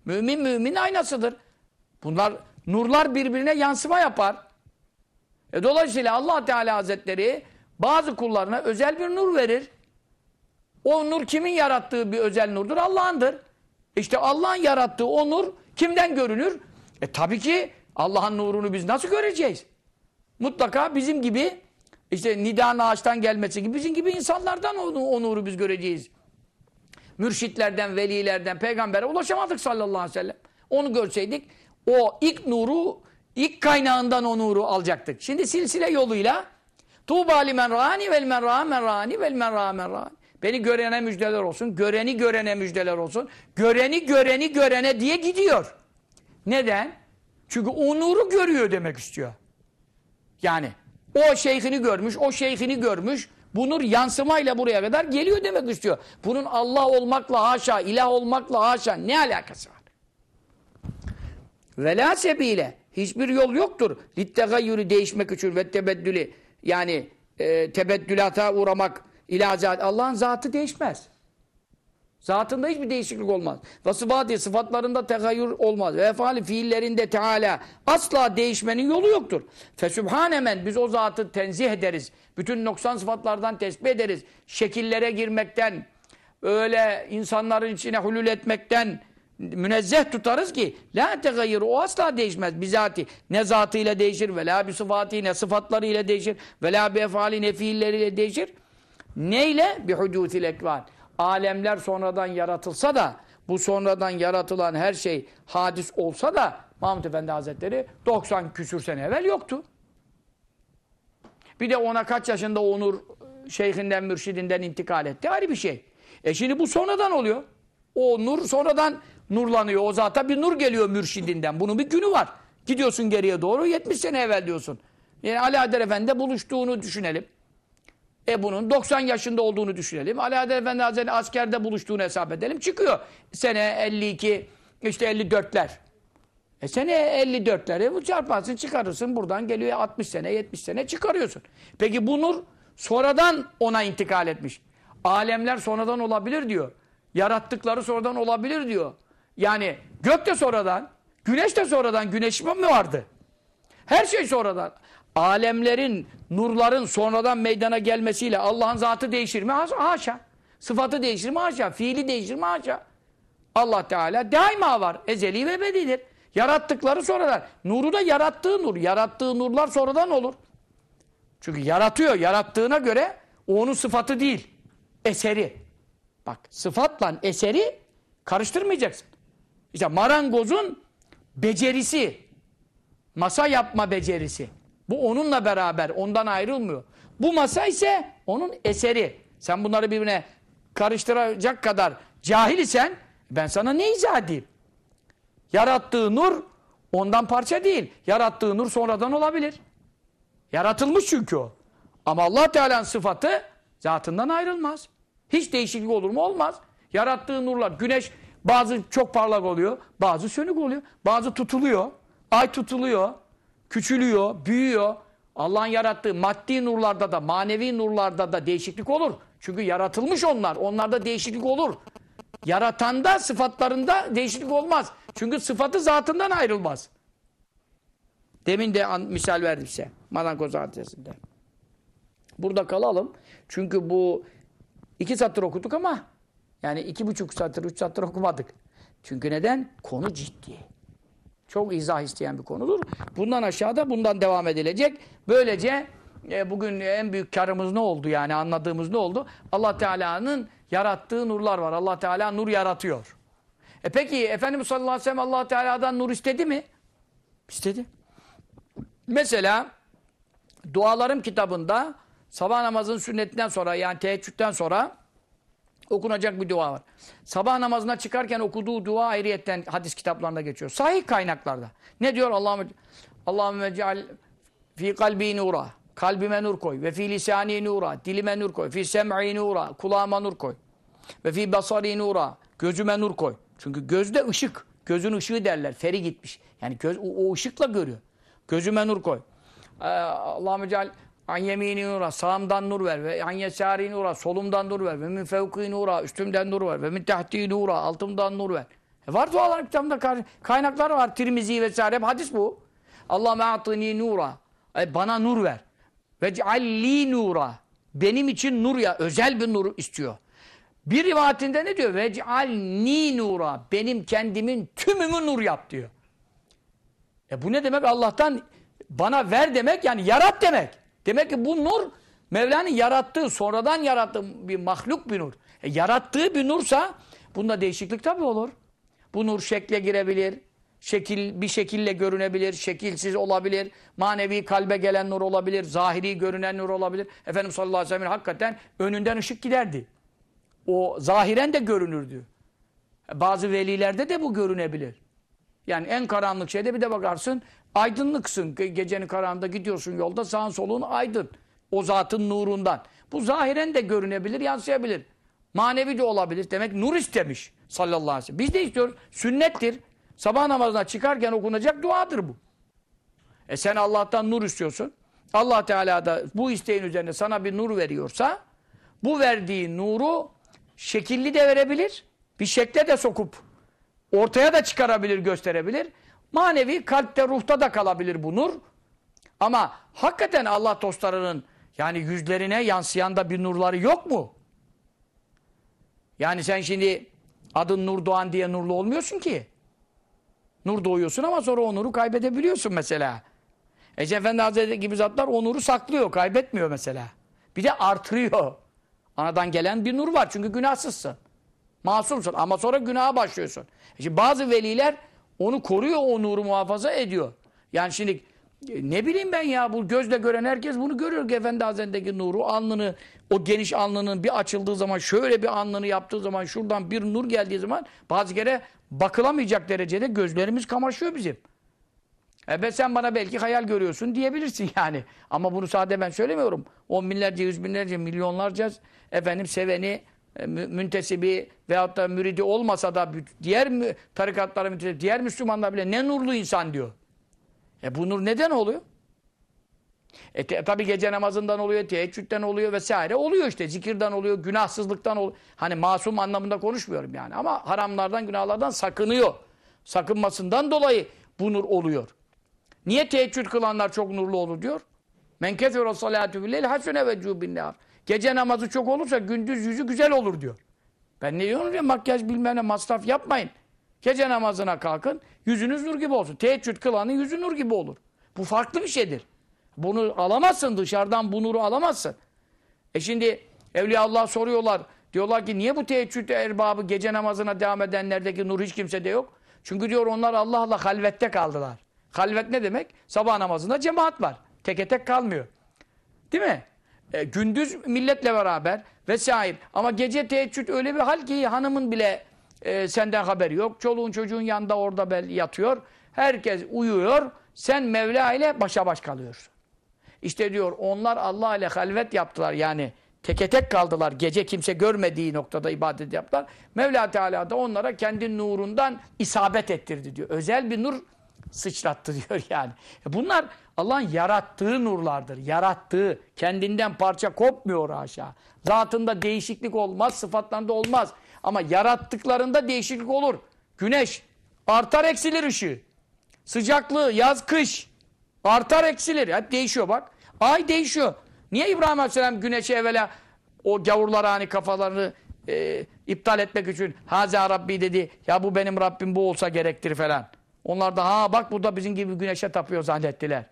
Mümin müminin aynasıdır. Bunlar nurlar birbirine yansıma yapar. E dolayısıyla Allah Teala Hazretleri bazı kullarına özel bir nur verir. O nur kimin yarattığı bir özel nurdur? Allah'ındır. İşte Allah'ın yarattığı o nur kimden görünür? E tabii ki Allah'ın nurunu biz nasıl göreceğiz? Mutlaka bizim gibi işte nida ağaçtan gelmesi gibi bizim gibi insanlardan o, o nuru biz göreceğiz. Mürşitlerden, velilerden, peygambere ulaşamadık sallallahu aleyhi ve sellem. Onu görseydik o ilk nuru, ilk kaynağından o nuru alacaktık. Şimdi silsile yoluyla Tuğba limen rani vel men men rani vel men men rani. Beni görene müjdeler olsun, göreni görene müjdeler olsun. Göreni göreni görene diye gidiyor. Neden? Çünkü o görüyor demek istiyor. Yani o şeyhini görmüş, o şeyhini görmüş. Bu nur yansımayla buraya kadar geliyor demek istiyor. Bunun Allah olmakla haşa, ilah olmakla haşa ne alakası var? Vela sebiyle hiçbir yol yoktur. Littegayyürü değişmek için ve tebeddülü yani e, tebeddülata uğramak ilazat. Allah'ın zatı değişmez. Zatında hiçbir değişiklik olmaz. Ve sıfatı sıfatlarında tegayyür olmaz. Ve efali fiillerinde Teala asla değişmenin yolu yoktur. Fesübhanemen biz o zatı tenzih ederiz. Bütün noksan sıfatlardan tesbih ederiz. Şekillere girmekten, öyle insanların içine hulül etmekten münezzeh tutarız ki la tegayyür o asla değişmez bizati ne zatıyla değişir ve la bi sıfatı ne sıfatlarıyla değişir ve la bi efali ne fiilleriyle değişir neyle bi hudutil ekvan alemler sonradan yaratılsa da bu sonradan yaratılan her şey hadis olsa da Mahmud Efendi Hazretleri 90 küsür sene evvel yoktu. Bir de ona kaç yaşında Onur şeyhinden, mürşidinden intikal etti. Ayrı bir şey. E şimdi bu sonradan oluyor. O nur sonradan nurlanıyor. O zata bir nur geliyor mürşidinden. Bunun bir günü var. Gidiyorsun geriye doğru 70 sene evvel diyorsun. Yani Ali Adel Efendi buluştuğunu düşünelim. E bunun 90 yaşında olduğunu düşünelim. Ali Adel Efendi Hazretleri askerde buluştuğunu hesap edelim. Çıkıyor. Sene 52, işte 54'ler. E sene 54'leri bu çarparsın çıkarırsın. Buradan geliyor 60 sene, 70 sene çıkarıyorsun. Peki bu nur sonradan ona intikal etmiş. Alemler sonradan olabilir diyor. Yarattıkları sonradan olabilir diyor. Yani gök de sonradan, güneş de sonradan. Güneş mi vardı? Her şey sonradan. Alemlerin, nurların sonradan meydana gelmesiyle Allah'ın zatı değişir mi? Haşa. Sıfatı değişir mi? Haşa. Fiili değişir mi? Haşa. Allah Teala daima var. Ezeli ve ebedidir. Yarattıkları sonradan. Nuru da yarattığı nur. Yarattığı nurlar sonradan olur. Çünkü yaratıyor. Yarattığına göre onun sıfatı değil. Eseri. Bak sıfatla eseri karıştırmayacaksın. İşte marangozun becerisi, masa yapma becerisi. Bu onunla beraber, ondan ayrılmıyor. Bu masa ise onun eseri. Sen bunları birbirine karıştıracak kadar cahil isen ben sana ne izah edeyim? Yarattığı nur ondan parça değil. Yarattığı nur sonradan olabilir. Yaratılmış çünkü o. Ama allah Teala'nın sıfatı zatından ayrılmaz. Hiç değişiklik olur mu? Olmaz. Yarattığı nurlar. Güneş bazı çok parlak oluyor. Bazı sönük oluyor. Bazı tutuluyor. Ay tutuluyor. Küçülüyor. Büyüyor. Allah'ın yarattığı maddi nurlarda da manevi nurlarda da değişiklik olur. Çünkü yaratılmış onlar. Onlarda değişiklik olur. Yaratanda sıfatlarında değişiklik olmaz. Çünkü sıfatı zatından ayrılmaz. Demin de misal verdim size. Madankoz hadisesinde. Burada kalalım. Çünkü bu iki satır okuduk ama yani iki buçuk satır, üç satır okumadık. Çünkü neden? Konu ciddi. Çok izah isteyen bir konudur. Bundan aşağıda bundan devam edilecek. Böylece e, bugün en büyük karımız ne oldu yani anladığımız ne oldu? Allah Teala'nın yarattığı nurlar var. Allah Teala nur yaratıyor. E peki Efendimiz sallallahu aleyhi ve sellem Allah Teala'dan nur istedi mi? İstedi. Mesela dualarım kitabında sabah namazının sünnetinden sonra yani teheccüden sonra okunacak bir dua var. Sabah namazına çıkarken okuduğu dua ayrıyetten hadis kitaplarında geçiyor. Sahih kaynaklarda. Ne diyor Allahümme Allahümme ceal fi kalbi nura. Kalbime nur koy. Ve fi lisani nura. Dilime nur koy. Fi sem'i nura. Kulağıma nur koy. Ve fi basari nura. Gözüme nur koy. Çünkü gözde ışık. Gözün ışığı derler. Feri gitmiş. Yani göz, o, o ışıkla görüyor. Gözüme nur koy. Ee, Allahümme ceal an yemini nura. Sağımdan nur ver. Ve an yesari nura. Solumdan nur ver. Ve min fevki nura. Üstümden nur ver. Ve min tahti nura. Altımdan nur ver. E var dualar kitabında kaynaklar var. Tirmizi vesaire. Hep hadis bu. Allahümme atini nura. E, bana nur ver. Ve cealli nura. Benim için nur ya. Özel bir nur istiyor. Bir rivayetinde ne diyor? Ve cealni nura. Benim kendimin tümümü nur yap diyor. E bu ne demek? Allah'tan bana ver demek yani yarat demek. Demek ki bu nur Mevla'nın yarattığı, sonradan yarattığı bir mahluk bir nur. E yarattığı bir nursa bunda değişiklik tabii olur. Bu nur şekle girebilir. Şekil bir şekille görünebilir, şekilsiz olabilir. Manevi kalbe gelen nur olabilir, zahiri görünen nur olabilir. Efendimiz sallallahu aleyhi ve sellem hakikaten önünden ışık giderdi. O zahiren de görünürdü. Bazı velilerde de bu görünebilir. Yani en karanlık şeyde bir de bakarsın aydınlıksın. Gecenin karanlığında gidiyorsun yolda sağın soluğun aydın. O zatın nurundan. Bu zahiren de görünebilir, yansıyabilir. Manevi de olabilir. Demek nur istemiş sallallahu aleyhi ve sellem. Biz de istiyoruz. Sünnettir. Sabah namazına çıkarken okunacak duadır bu. E sen Allah'tan nur istiyorsun. Allah Teala da bu isteğin üzerine sana bir nur veriyorsa bu verdiği nuru şekilli de verebilir. Bir şekle de sokup ortaya da çıkarabilir, gösterebilir. Manevi kalpte, ruhta da kalabilir bu nur. Ama hakikaten Allah dostlarının yani yüzlerine yansıyan da bir nurları yok mu? Yani sen şimdi adın Nur Doğan diye nurlu olmuyorsun ki. Nur doğuyorsun ama sonra o nuru kaybedebiliyorsun mesela. Ece Efendi Hazretleri gibi zatlar o nuru saklıyor, kaybetmiyor mesela. Bir de artırıyor. Anadan gelen bir nur var çünkü günahsızsın. Masumsun ama sonra günaha başlıyorsun. Şimdi bazı veliler onu koruyor, o nuru muhafaza ediyor. Yani şimdi ne bileyim ben ya bu gözle gören herkes bunu görüyor Efendi Hazretleri'ndeki nuru alnını o geniş alnının bir açıldığı zaman şöyle bir alnını yaptığı zaman şuradan bir nur geldiği zaman bazı kere bakılamayacak derecede gözlerimiz kamaşıyor bizim. E sen bana belki hayal görüyorsun diyebilirsin yani. Ama bunu sadece ben söylemiyorum. On binlerce, yüz binlerce, milyonlarca efendim seveni, müntesibi veyahut da müridi olmasa da diğer tarikatlara müntesibi, diğer Müslümanlar bile ne nurlu insan diyor. E bu nur neden oluyor? E te, tabi gece namazından oluyor, teheccüden oluyor vesaire. Oluyor işte. Zikirden oluyor, günahsızlıktan oluyor. Hani masum anlamında konuşmuyorum yani. Ama haramlardan, günahlardan sakınıyor. Sakınmasından dolayı bu nur oluyor. Niye teheccüd kılanlar çok nurlu olur diyor? Men kefere salatu billeyl hasune ve cubin Gece namazı çok olursa gündüz yüzü güzel olur diyor. Ben ne diyorum ya makyaj bilmem masraf yapmayın. Gece namazına kalkın yüzünüz nur gibi olsun. Teheccüd kılanın yüzü nur gibi olur. Bu farklı bir şeydir. Bunu alamazsın dışarıdan bu nuru alamazsın. E şimdi Evliya Allah soruyorlar. Diyorlar ki niye bu teheccüd erbabı gece namazına devam edenlerdeki nur hiç kimsede yok? Çünkü diyor onlar Allah'la halvette kaldılar. Halvet ne demek? Sabah namazında cemaat var. Teke tek kalmıyor. Değil mi? E, gündüz milletle beraber vesaire. Ama gece teheccüd öyle bir hal ki hanımın bile e, senden haberi yok. Çoluğun çocuğun yanında orada bel yatıyor. Herkes uyuyor. Sen Mevla ile başa baş kalıyorsun. İşte diyor onlar Allah ile halvet yaptılar yani teke tek kaldılar. Gece kimse görmediği noktada ibadet yaptılar. Mevla Teala da onlara kendi nurundan isabet ettirdi diyor. Özel bir nur sıçrattı diyor yani. E bunlar Allah'ın yarattığı nurlardır. Yarattığı, kendinden parça kopmuyor aşağı. Zatında değişiklik olmaz, sıfatlarında olmaz. Ama yarattıklarında değişiklik olur. Güneş artar eksilir ışığı. Sıcaklığı yaz kış artar eksilir. Hep değişiyor bak. Ay değişiyor. Niye İbrahim Aleyhisselam güneşe evvela o gavurlara hani kafalarını e, iptal etmek için Haza Rabbi dedi. Ya bu benim Rabbim bu olsa gerektir falan. Onlar da ha bak burada bizim gibi güneşe tapıyor zannettiler.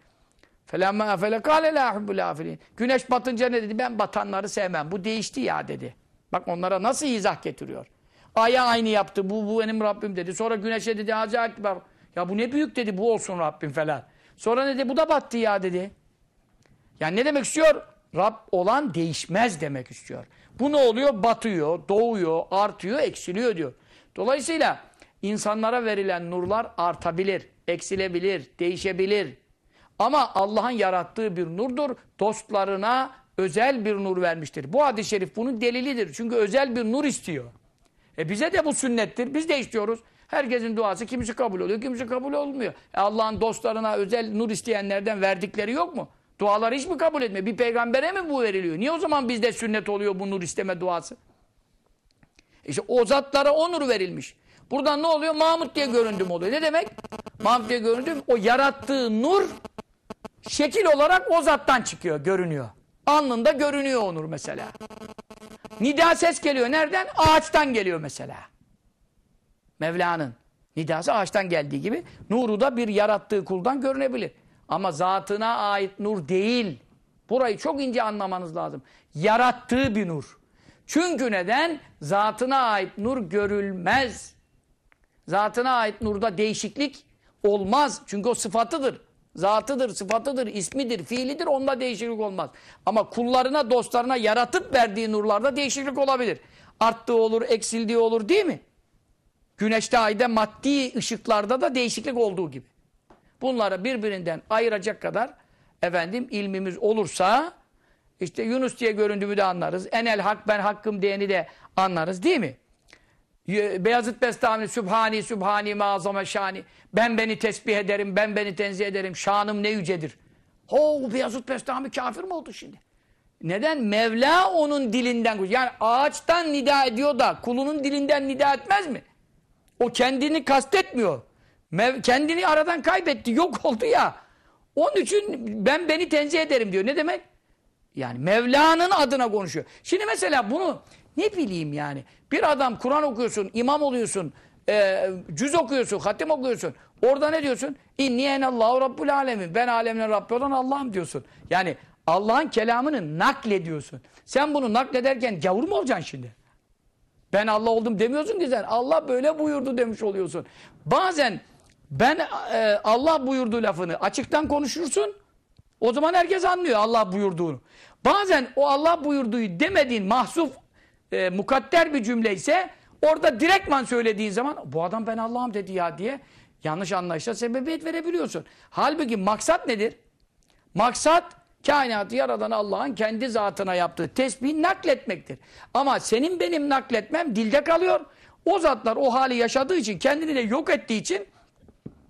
Felemme afele kâle lâ hubbul afilin. Güneş batınca ne dedi? Ben batanları sevmem. Bu değişti ya dedi. Bak onlara nasıl izah getiriyor. Aya aynı yaptı. Bu, bu benim Rabbim dedi. Sonra güneşe dedi Hacı Ekber. Ya bu ne büyük dedi. Bu olsun Rabbim falan. Sonra ne dedi? Bu da battı ya dedi. Yani ne demek istiyor? Rab olan değişmez demek istiyor. Bu ne oluyor? Batıyor, doğuyor, artıyor, eksiliyor diyor. Dolayısıyla insanlara verilen nurlar artabilir, eksilebilir, değişebilir. Ama Allah'ın yarattığı bir nurdur. Dostlarına özel bir nur vermiştir. Bu hadis-i şerif bunun delilidir. Çünkü özel bir nur istiyor. E bize de bu sünnettir. Biz de istiyoruz. Herkesin duası kimisi kabul oluyor, kimisi kabul olmuyor. E Allah'ın dostlarına özel nur isteyenlerden verdikleri yok mu? Duaları hiç mi kabul etmiyor? Bir peygambere mi bu veriliyor? Niye o zaman bizde sünnet oluyor bu nur isteme duası? İşte o zatlara o nur verilmiş. Buradan ne oluyor? Mahmut diye göründüm oluyor. Ne demek? Mahmut diye göründüm. O yarattığı nur şekil olarak o zattan çıkıyor, görünüyor. Alnında görünüyor o nur mesela. Nida ses geliyor. Nereden? Ağaçtan geliyor mesela. Mevla'nın nidası ağaçtan geldiği gibi nuru da bir yarattığı kuldan görünebilir. Ama zatına ait nur değil. Burayı çok ince anlamanız lazım. Yarattığı bir nur. Çünkü neden? Zatına ait nur görülmez. Zatına ait nurda değişiklik olmaz. Çünkü o sıfatıdır. Zatıdır, sıfatıdır, ismidir, fiilidir. Onda değişiklik olmaz. Ama kullarına, dostlarına yaratıp verdiği nurlarda değişiklik olabilir. Arttığı olur, eksildiği olur değil mi? Güneşte, ayda, maddi ışıklarda da değişiklik olduğu gibi. Bunları birbirinden ayıracak kadar efendim ilmimiz olursa işte Yunus diye göründüğümü de anlarız. Enel hak ben hakkım diyeni de anlarız değil mi? Beyazıt Bestami Sübhani Sübhani Mazame Şani ben beni tesbih ederim, ben beni tenzih ederim. Şanım ne yücedir. Ho Beyazıt Bestami kafir mi oldu şimdi? Neden? Mevla onun dilinden yani ağaçtan nida ediyor da kulunun dilinden nida etmez mi? O kendini kastetmiyor. Mev kendini aradan kaybetti, yok oldu ya. Onun için ben beni tenzih ederim diyor. Ne demek? Yani Mevla'nın adına konuşuyor. Şimdi mesela bunu ne bileyim yani. Bir adam Kur'an okuyorsun, imam oluyorsun, e, cüz okuyorsun, hatim okuyorsun. Orada ne diyorsun? İnni enallahu rabbul alemin. Ben alemlerin Rabbi olan Allah'ım diyorsun. Yani Allah'ın kelamını naklediyorsun. Sen bunu naklederken gavur mu olacaksın şimdi? Ben Allah oldum demiyorsun ki sen. Allah böyle buyurdu demiş oluyorsun. Bazen ben e, Allah buyurduğu lafını açıktan konuşursun. O zaman herkes anlıyor Allah buyurduğunu. Bazen o Allah buyurduğu demediğin mahsuf e, mukadder bir cümle ise orada direktman söylediğin zaman bu adam ben Allah'ım dedi ya diye yanlış anlayışa sebebiyet verebiliyorsun. Halbuki maksat nedir? Maksat kainatı yaradan Allah'ın kendi zatına yaptığı tesbihi nakletmektir. Ama senin benim nakletmem dilde kalıyor. O zatlar o hali yaşadığı için kendini de yok ettiği için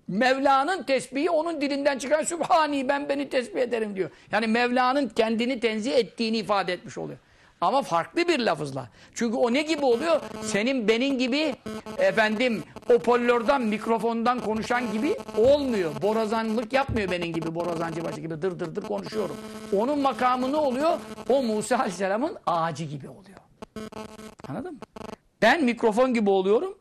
Mevla'nın tesbihi onun dilinden çıkan Sübhani ben beni tesbih ederim diyor. Yani Mevla'nın kendini tenzih ettiğini ifade etmiş oluyor. Ama farklı bir lafızla. Çünkü o ne gibi oluyor? Senin benim gibi efendim hoparlörden, mikrofondan konuşan gibi olmuyor. Borazanlık yapmıyor benim gibi, borazancı başı gibi dır dır dır konuşuyorum. Onun makamı ne oluyor? O Musa Aleyhisselam'ın ağacı gibi oluyor. Anladın mı? Ben mikrofon gibi oluyorum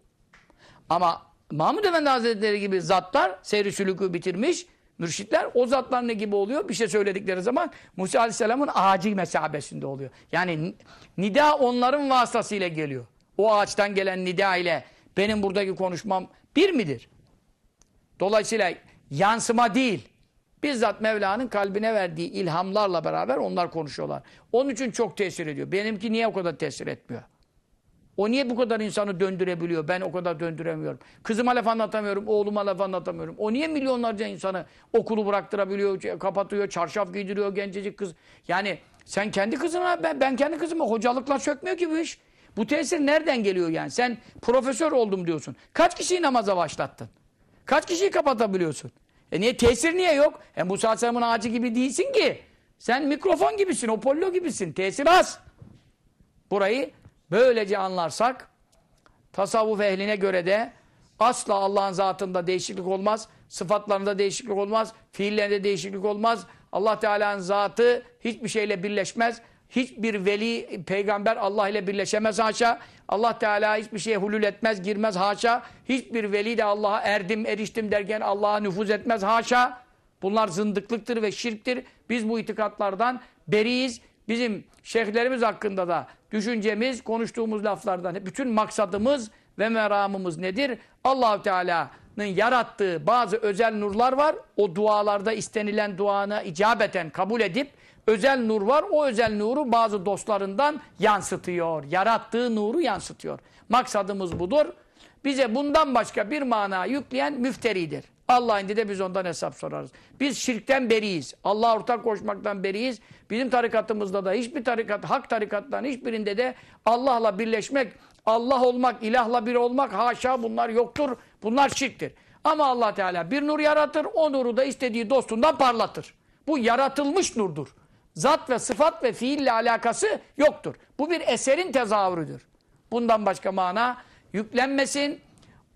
ama Mahmud Efendi Hazretleri gibi zatlar seyri sülükü bitirmiş mürşitler o zatlar ne gibi oluyor? Bir şey söyledikleri zaman Musa Aleyhisselam'ın ağacı mesabesinde oluyor. Yani nida onların vasıtasıyla geliyor. O ağaçtan gelen nida ile benim buradaki konuşmam bir midir? Dolayısıyla yansıma değil. Bizzat Mevla'nın kalbine verdiği ilhamlarla beraber onlar konuşuyorlar. Onun için çok tesir ediyor. Benimki niye o kadar tesir etmiyor? O niye bu kadar insanı döndürebiliyor? Ben o kadar döndüremiyorum. Kızıma laf anlatamıyorum, oğluma laf anlatamıyorum. O niye milyonlarca insanı okulu bıraktırabiliyor, kapatıyor, çarşaf giydiriyor gencecik kız. Yani sen kendi kızına, ben, ben kendi kızıma hocalıkla sökmüyor ki bu iş. Bu tesir nereden geliyor yani? Sen profesör oldum diyorsun. Kaç kişiyi namaza başlattın? Kaç kişiyi kapatabiliyorsun? E niye tesir niye yok? E Musa Aleyhisselam'ın ağacı gibi değilsin ki. Sen mikrofon gibisin, Apollo gibisin. Tesir az. Burayı böylece anlarsak tasavvuf ehline göre de asla Allah'ın zatında değişiklik olmaz. Sıfatlarında değişiklik olmaz. Fiillerinde değişiklik olmaz. Allah Teala'nın zatı hiçbir şeyle birleşmez. Hiçbir veli, peygamber Allah ile birleşemez haşa. Allah Teala hiçbir şeye hulul etmez, girmez haşa. Hiçbir veli de Allah'a erdim, eriştim derken Allah'a nüfuz etmez haşa. Bunlar zındıklıktır ve şirktir. Biz bu itikatlardan beriyiz. Bizim şeyhlerimiz hakkında da düşüncemiz, konuştuğumuz laflardan bütün maksadımız ve meramımız nedir? Allahu Teala'nın yarattığı bazı özel nurlar var. O dualarda istenilen duana icabeten kabul edip özel nur var. O özel nuru bazı dostlarından yansıtıyor. Yarattığı nuru yansıtıyor. Maksadımız budur. Bize bundan başka bir mana yükleyen müfteridir. Allah indi de biz ondan hesap sorarız. Biz şirkten beriyiz. Allah'a ortak koşmaktan beriyiz. Bizim tarikatımızda da hiçbir tarikat, hak tarikatların hiçbirinde de Allah'la birleşmek, Allah olmak, ilahla bir olmak haşa bunlar yoktur. Bunlar şirktir. Ama Allah Teala bir nur yaratır, o nuru da istediği dostundan parlatır. Bu yaratılmış nurdur. Zat ve sıfat ve fiille alakası yoktur. Bu bir eserin tezahürüdür. Bundan başka mana yüklenmesin.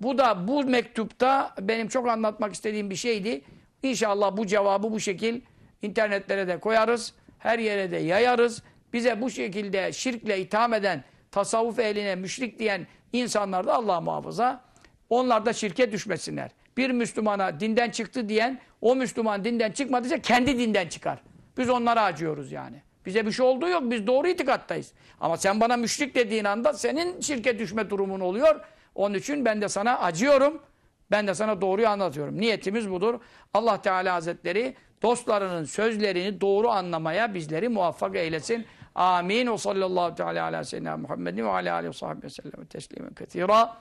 Bu da bu mektupta benim çok anlatmak istediğim bir şeydi. İnşallah bu cevabı bu şekil internetlere de koyarız. Her yere de yayarız. Bize bu şekilde şirkle itham eden, tasavvuf ehline müşrik diyen insanlar da Allah muhafaza. Onlar da şirke düşmesinler. Bir Müslümana dinden çıktı diyen, o Müslüman dinden çıkmadıysa kendi dinden çıkar. Biz onlara acıyoruz yani. Bize bir şey olduğu yok. Biz doğru itikattayız. Ama sen bana müşrik dediğin anda senin şirke düşme durumun oluyor. Onun için ben de sana acıyorum. Ben de sana doğruyu anlatıyorum. Niyetimiz budur. Allah Teala Hazretleri dostlarının sözlerini doğru anlamaya bizleri muvaffak eylesin. Amin. O sallallahu teala ala seyyidina Muhammedin ve ala aleyhi ve sahibi ve sellem teslimen kethira.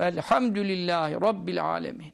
Velhamdülillahi Rabbil alemin.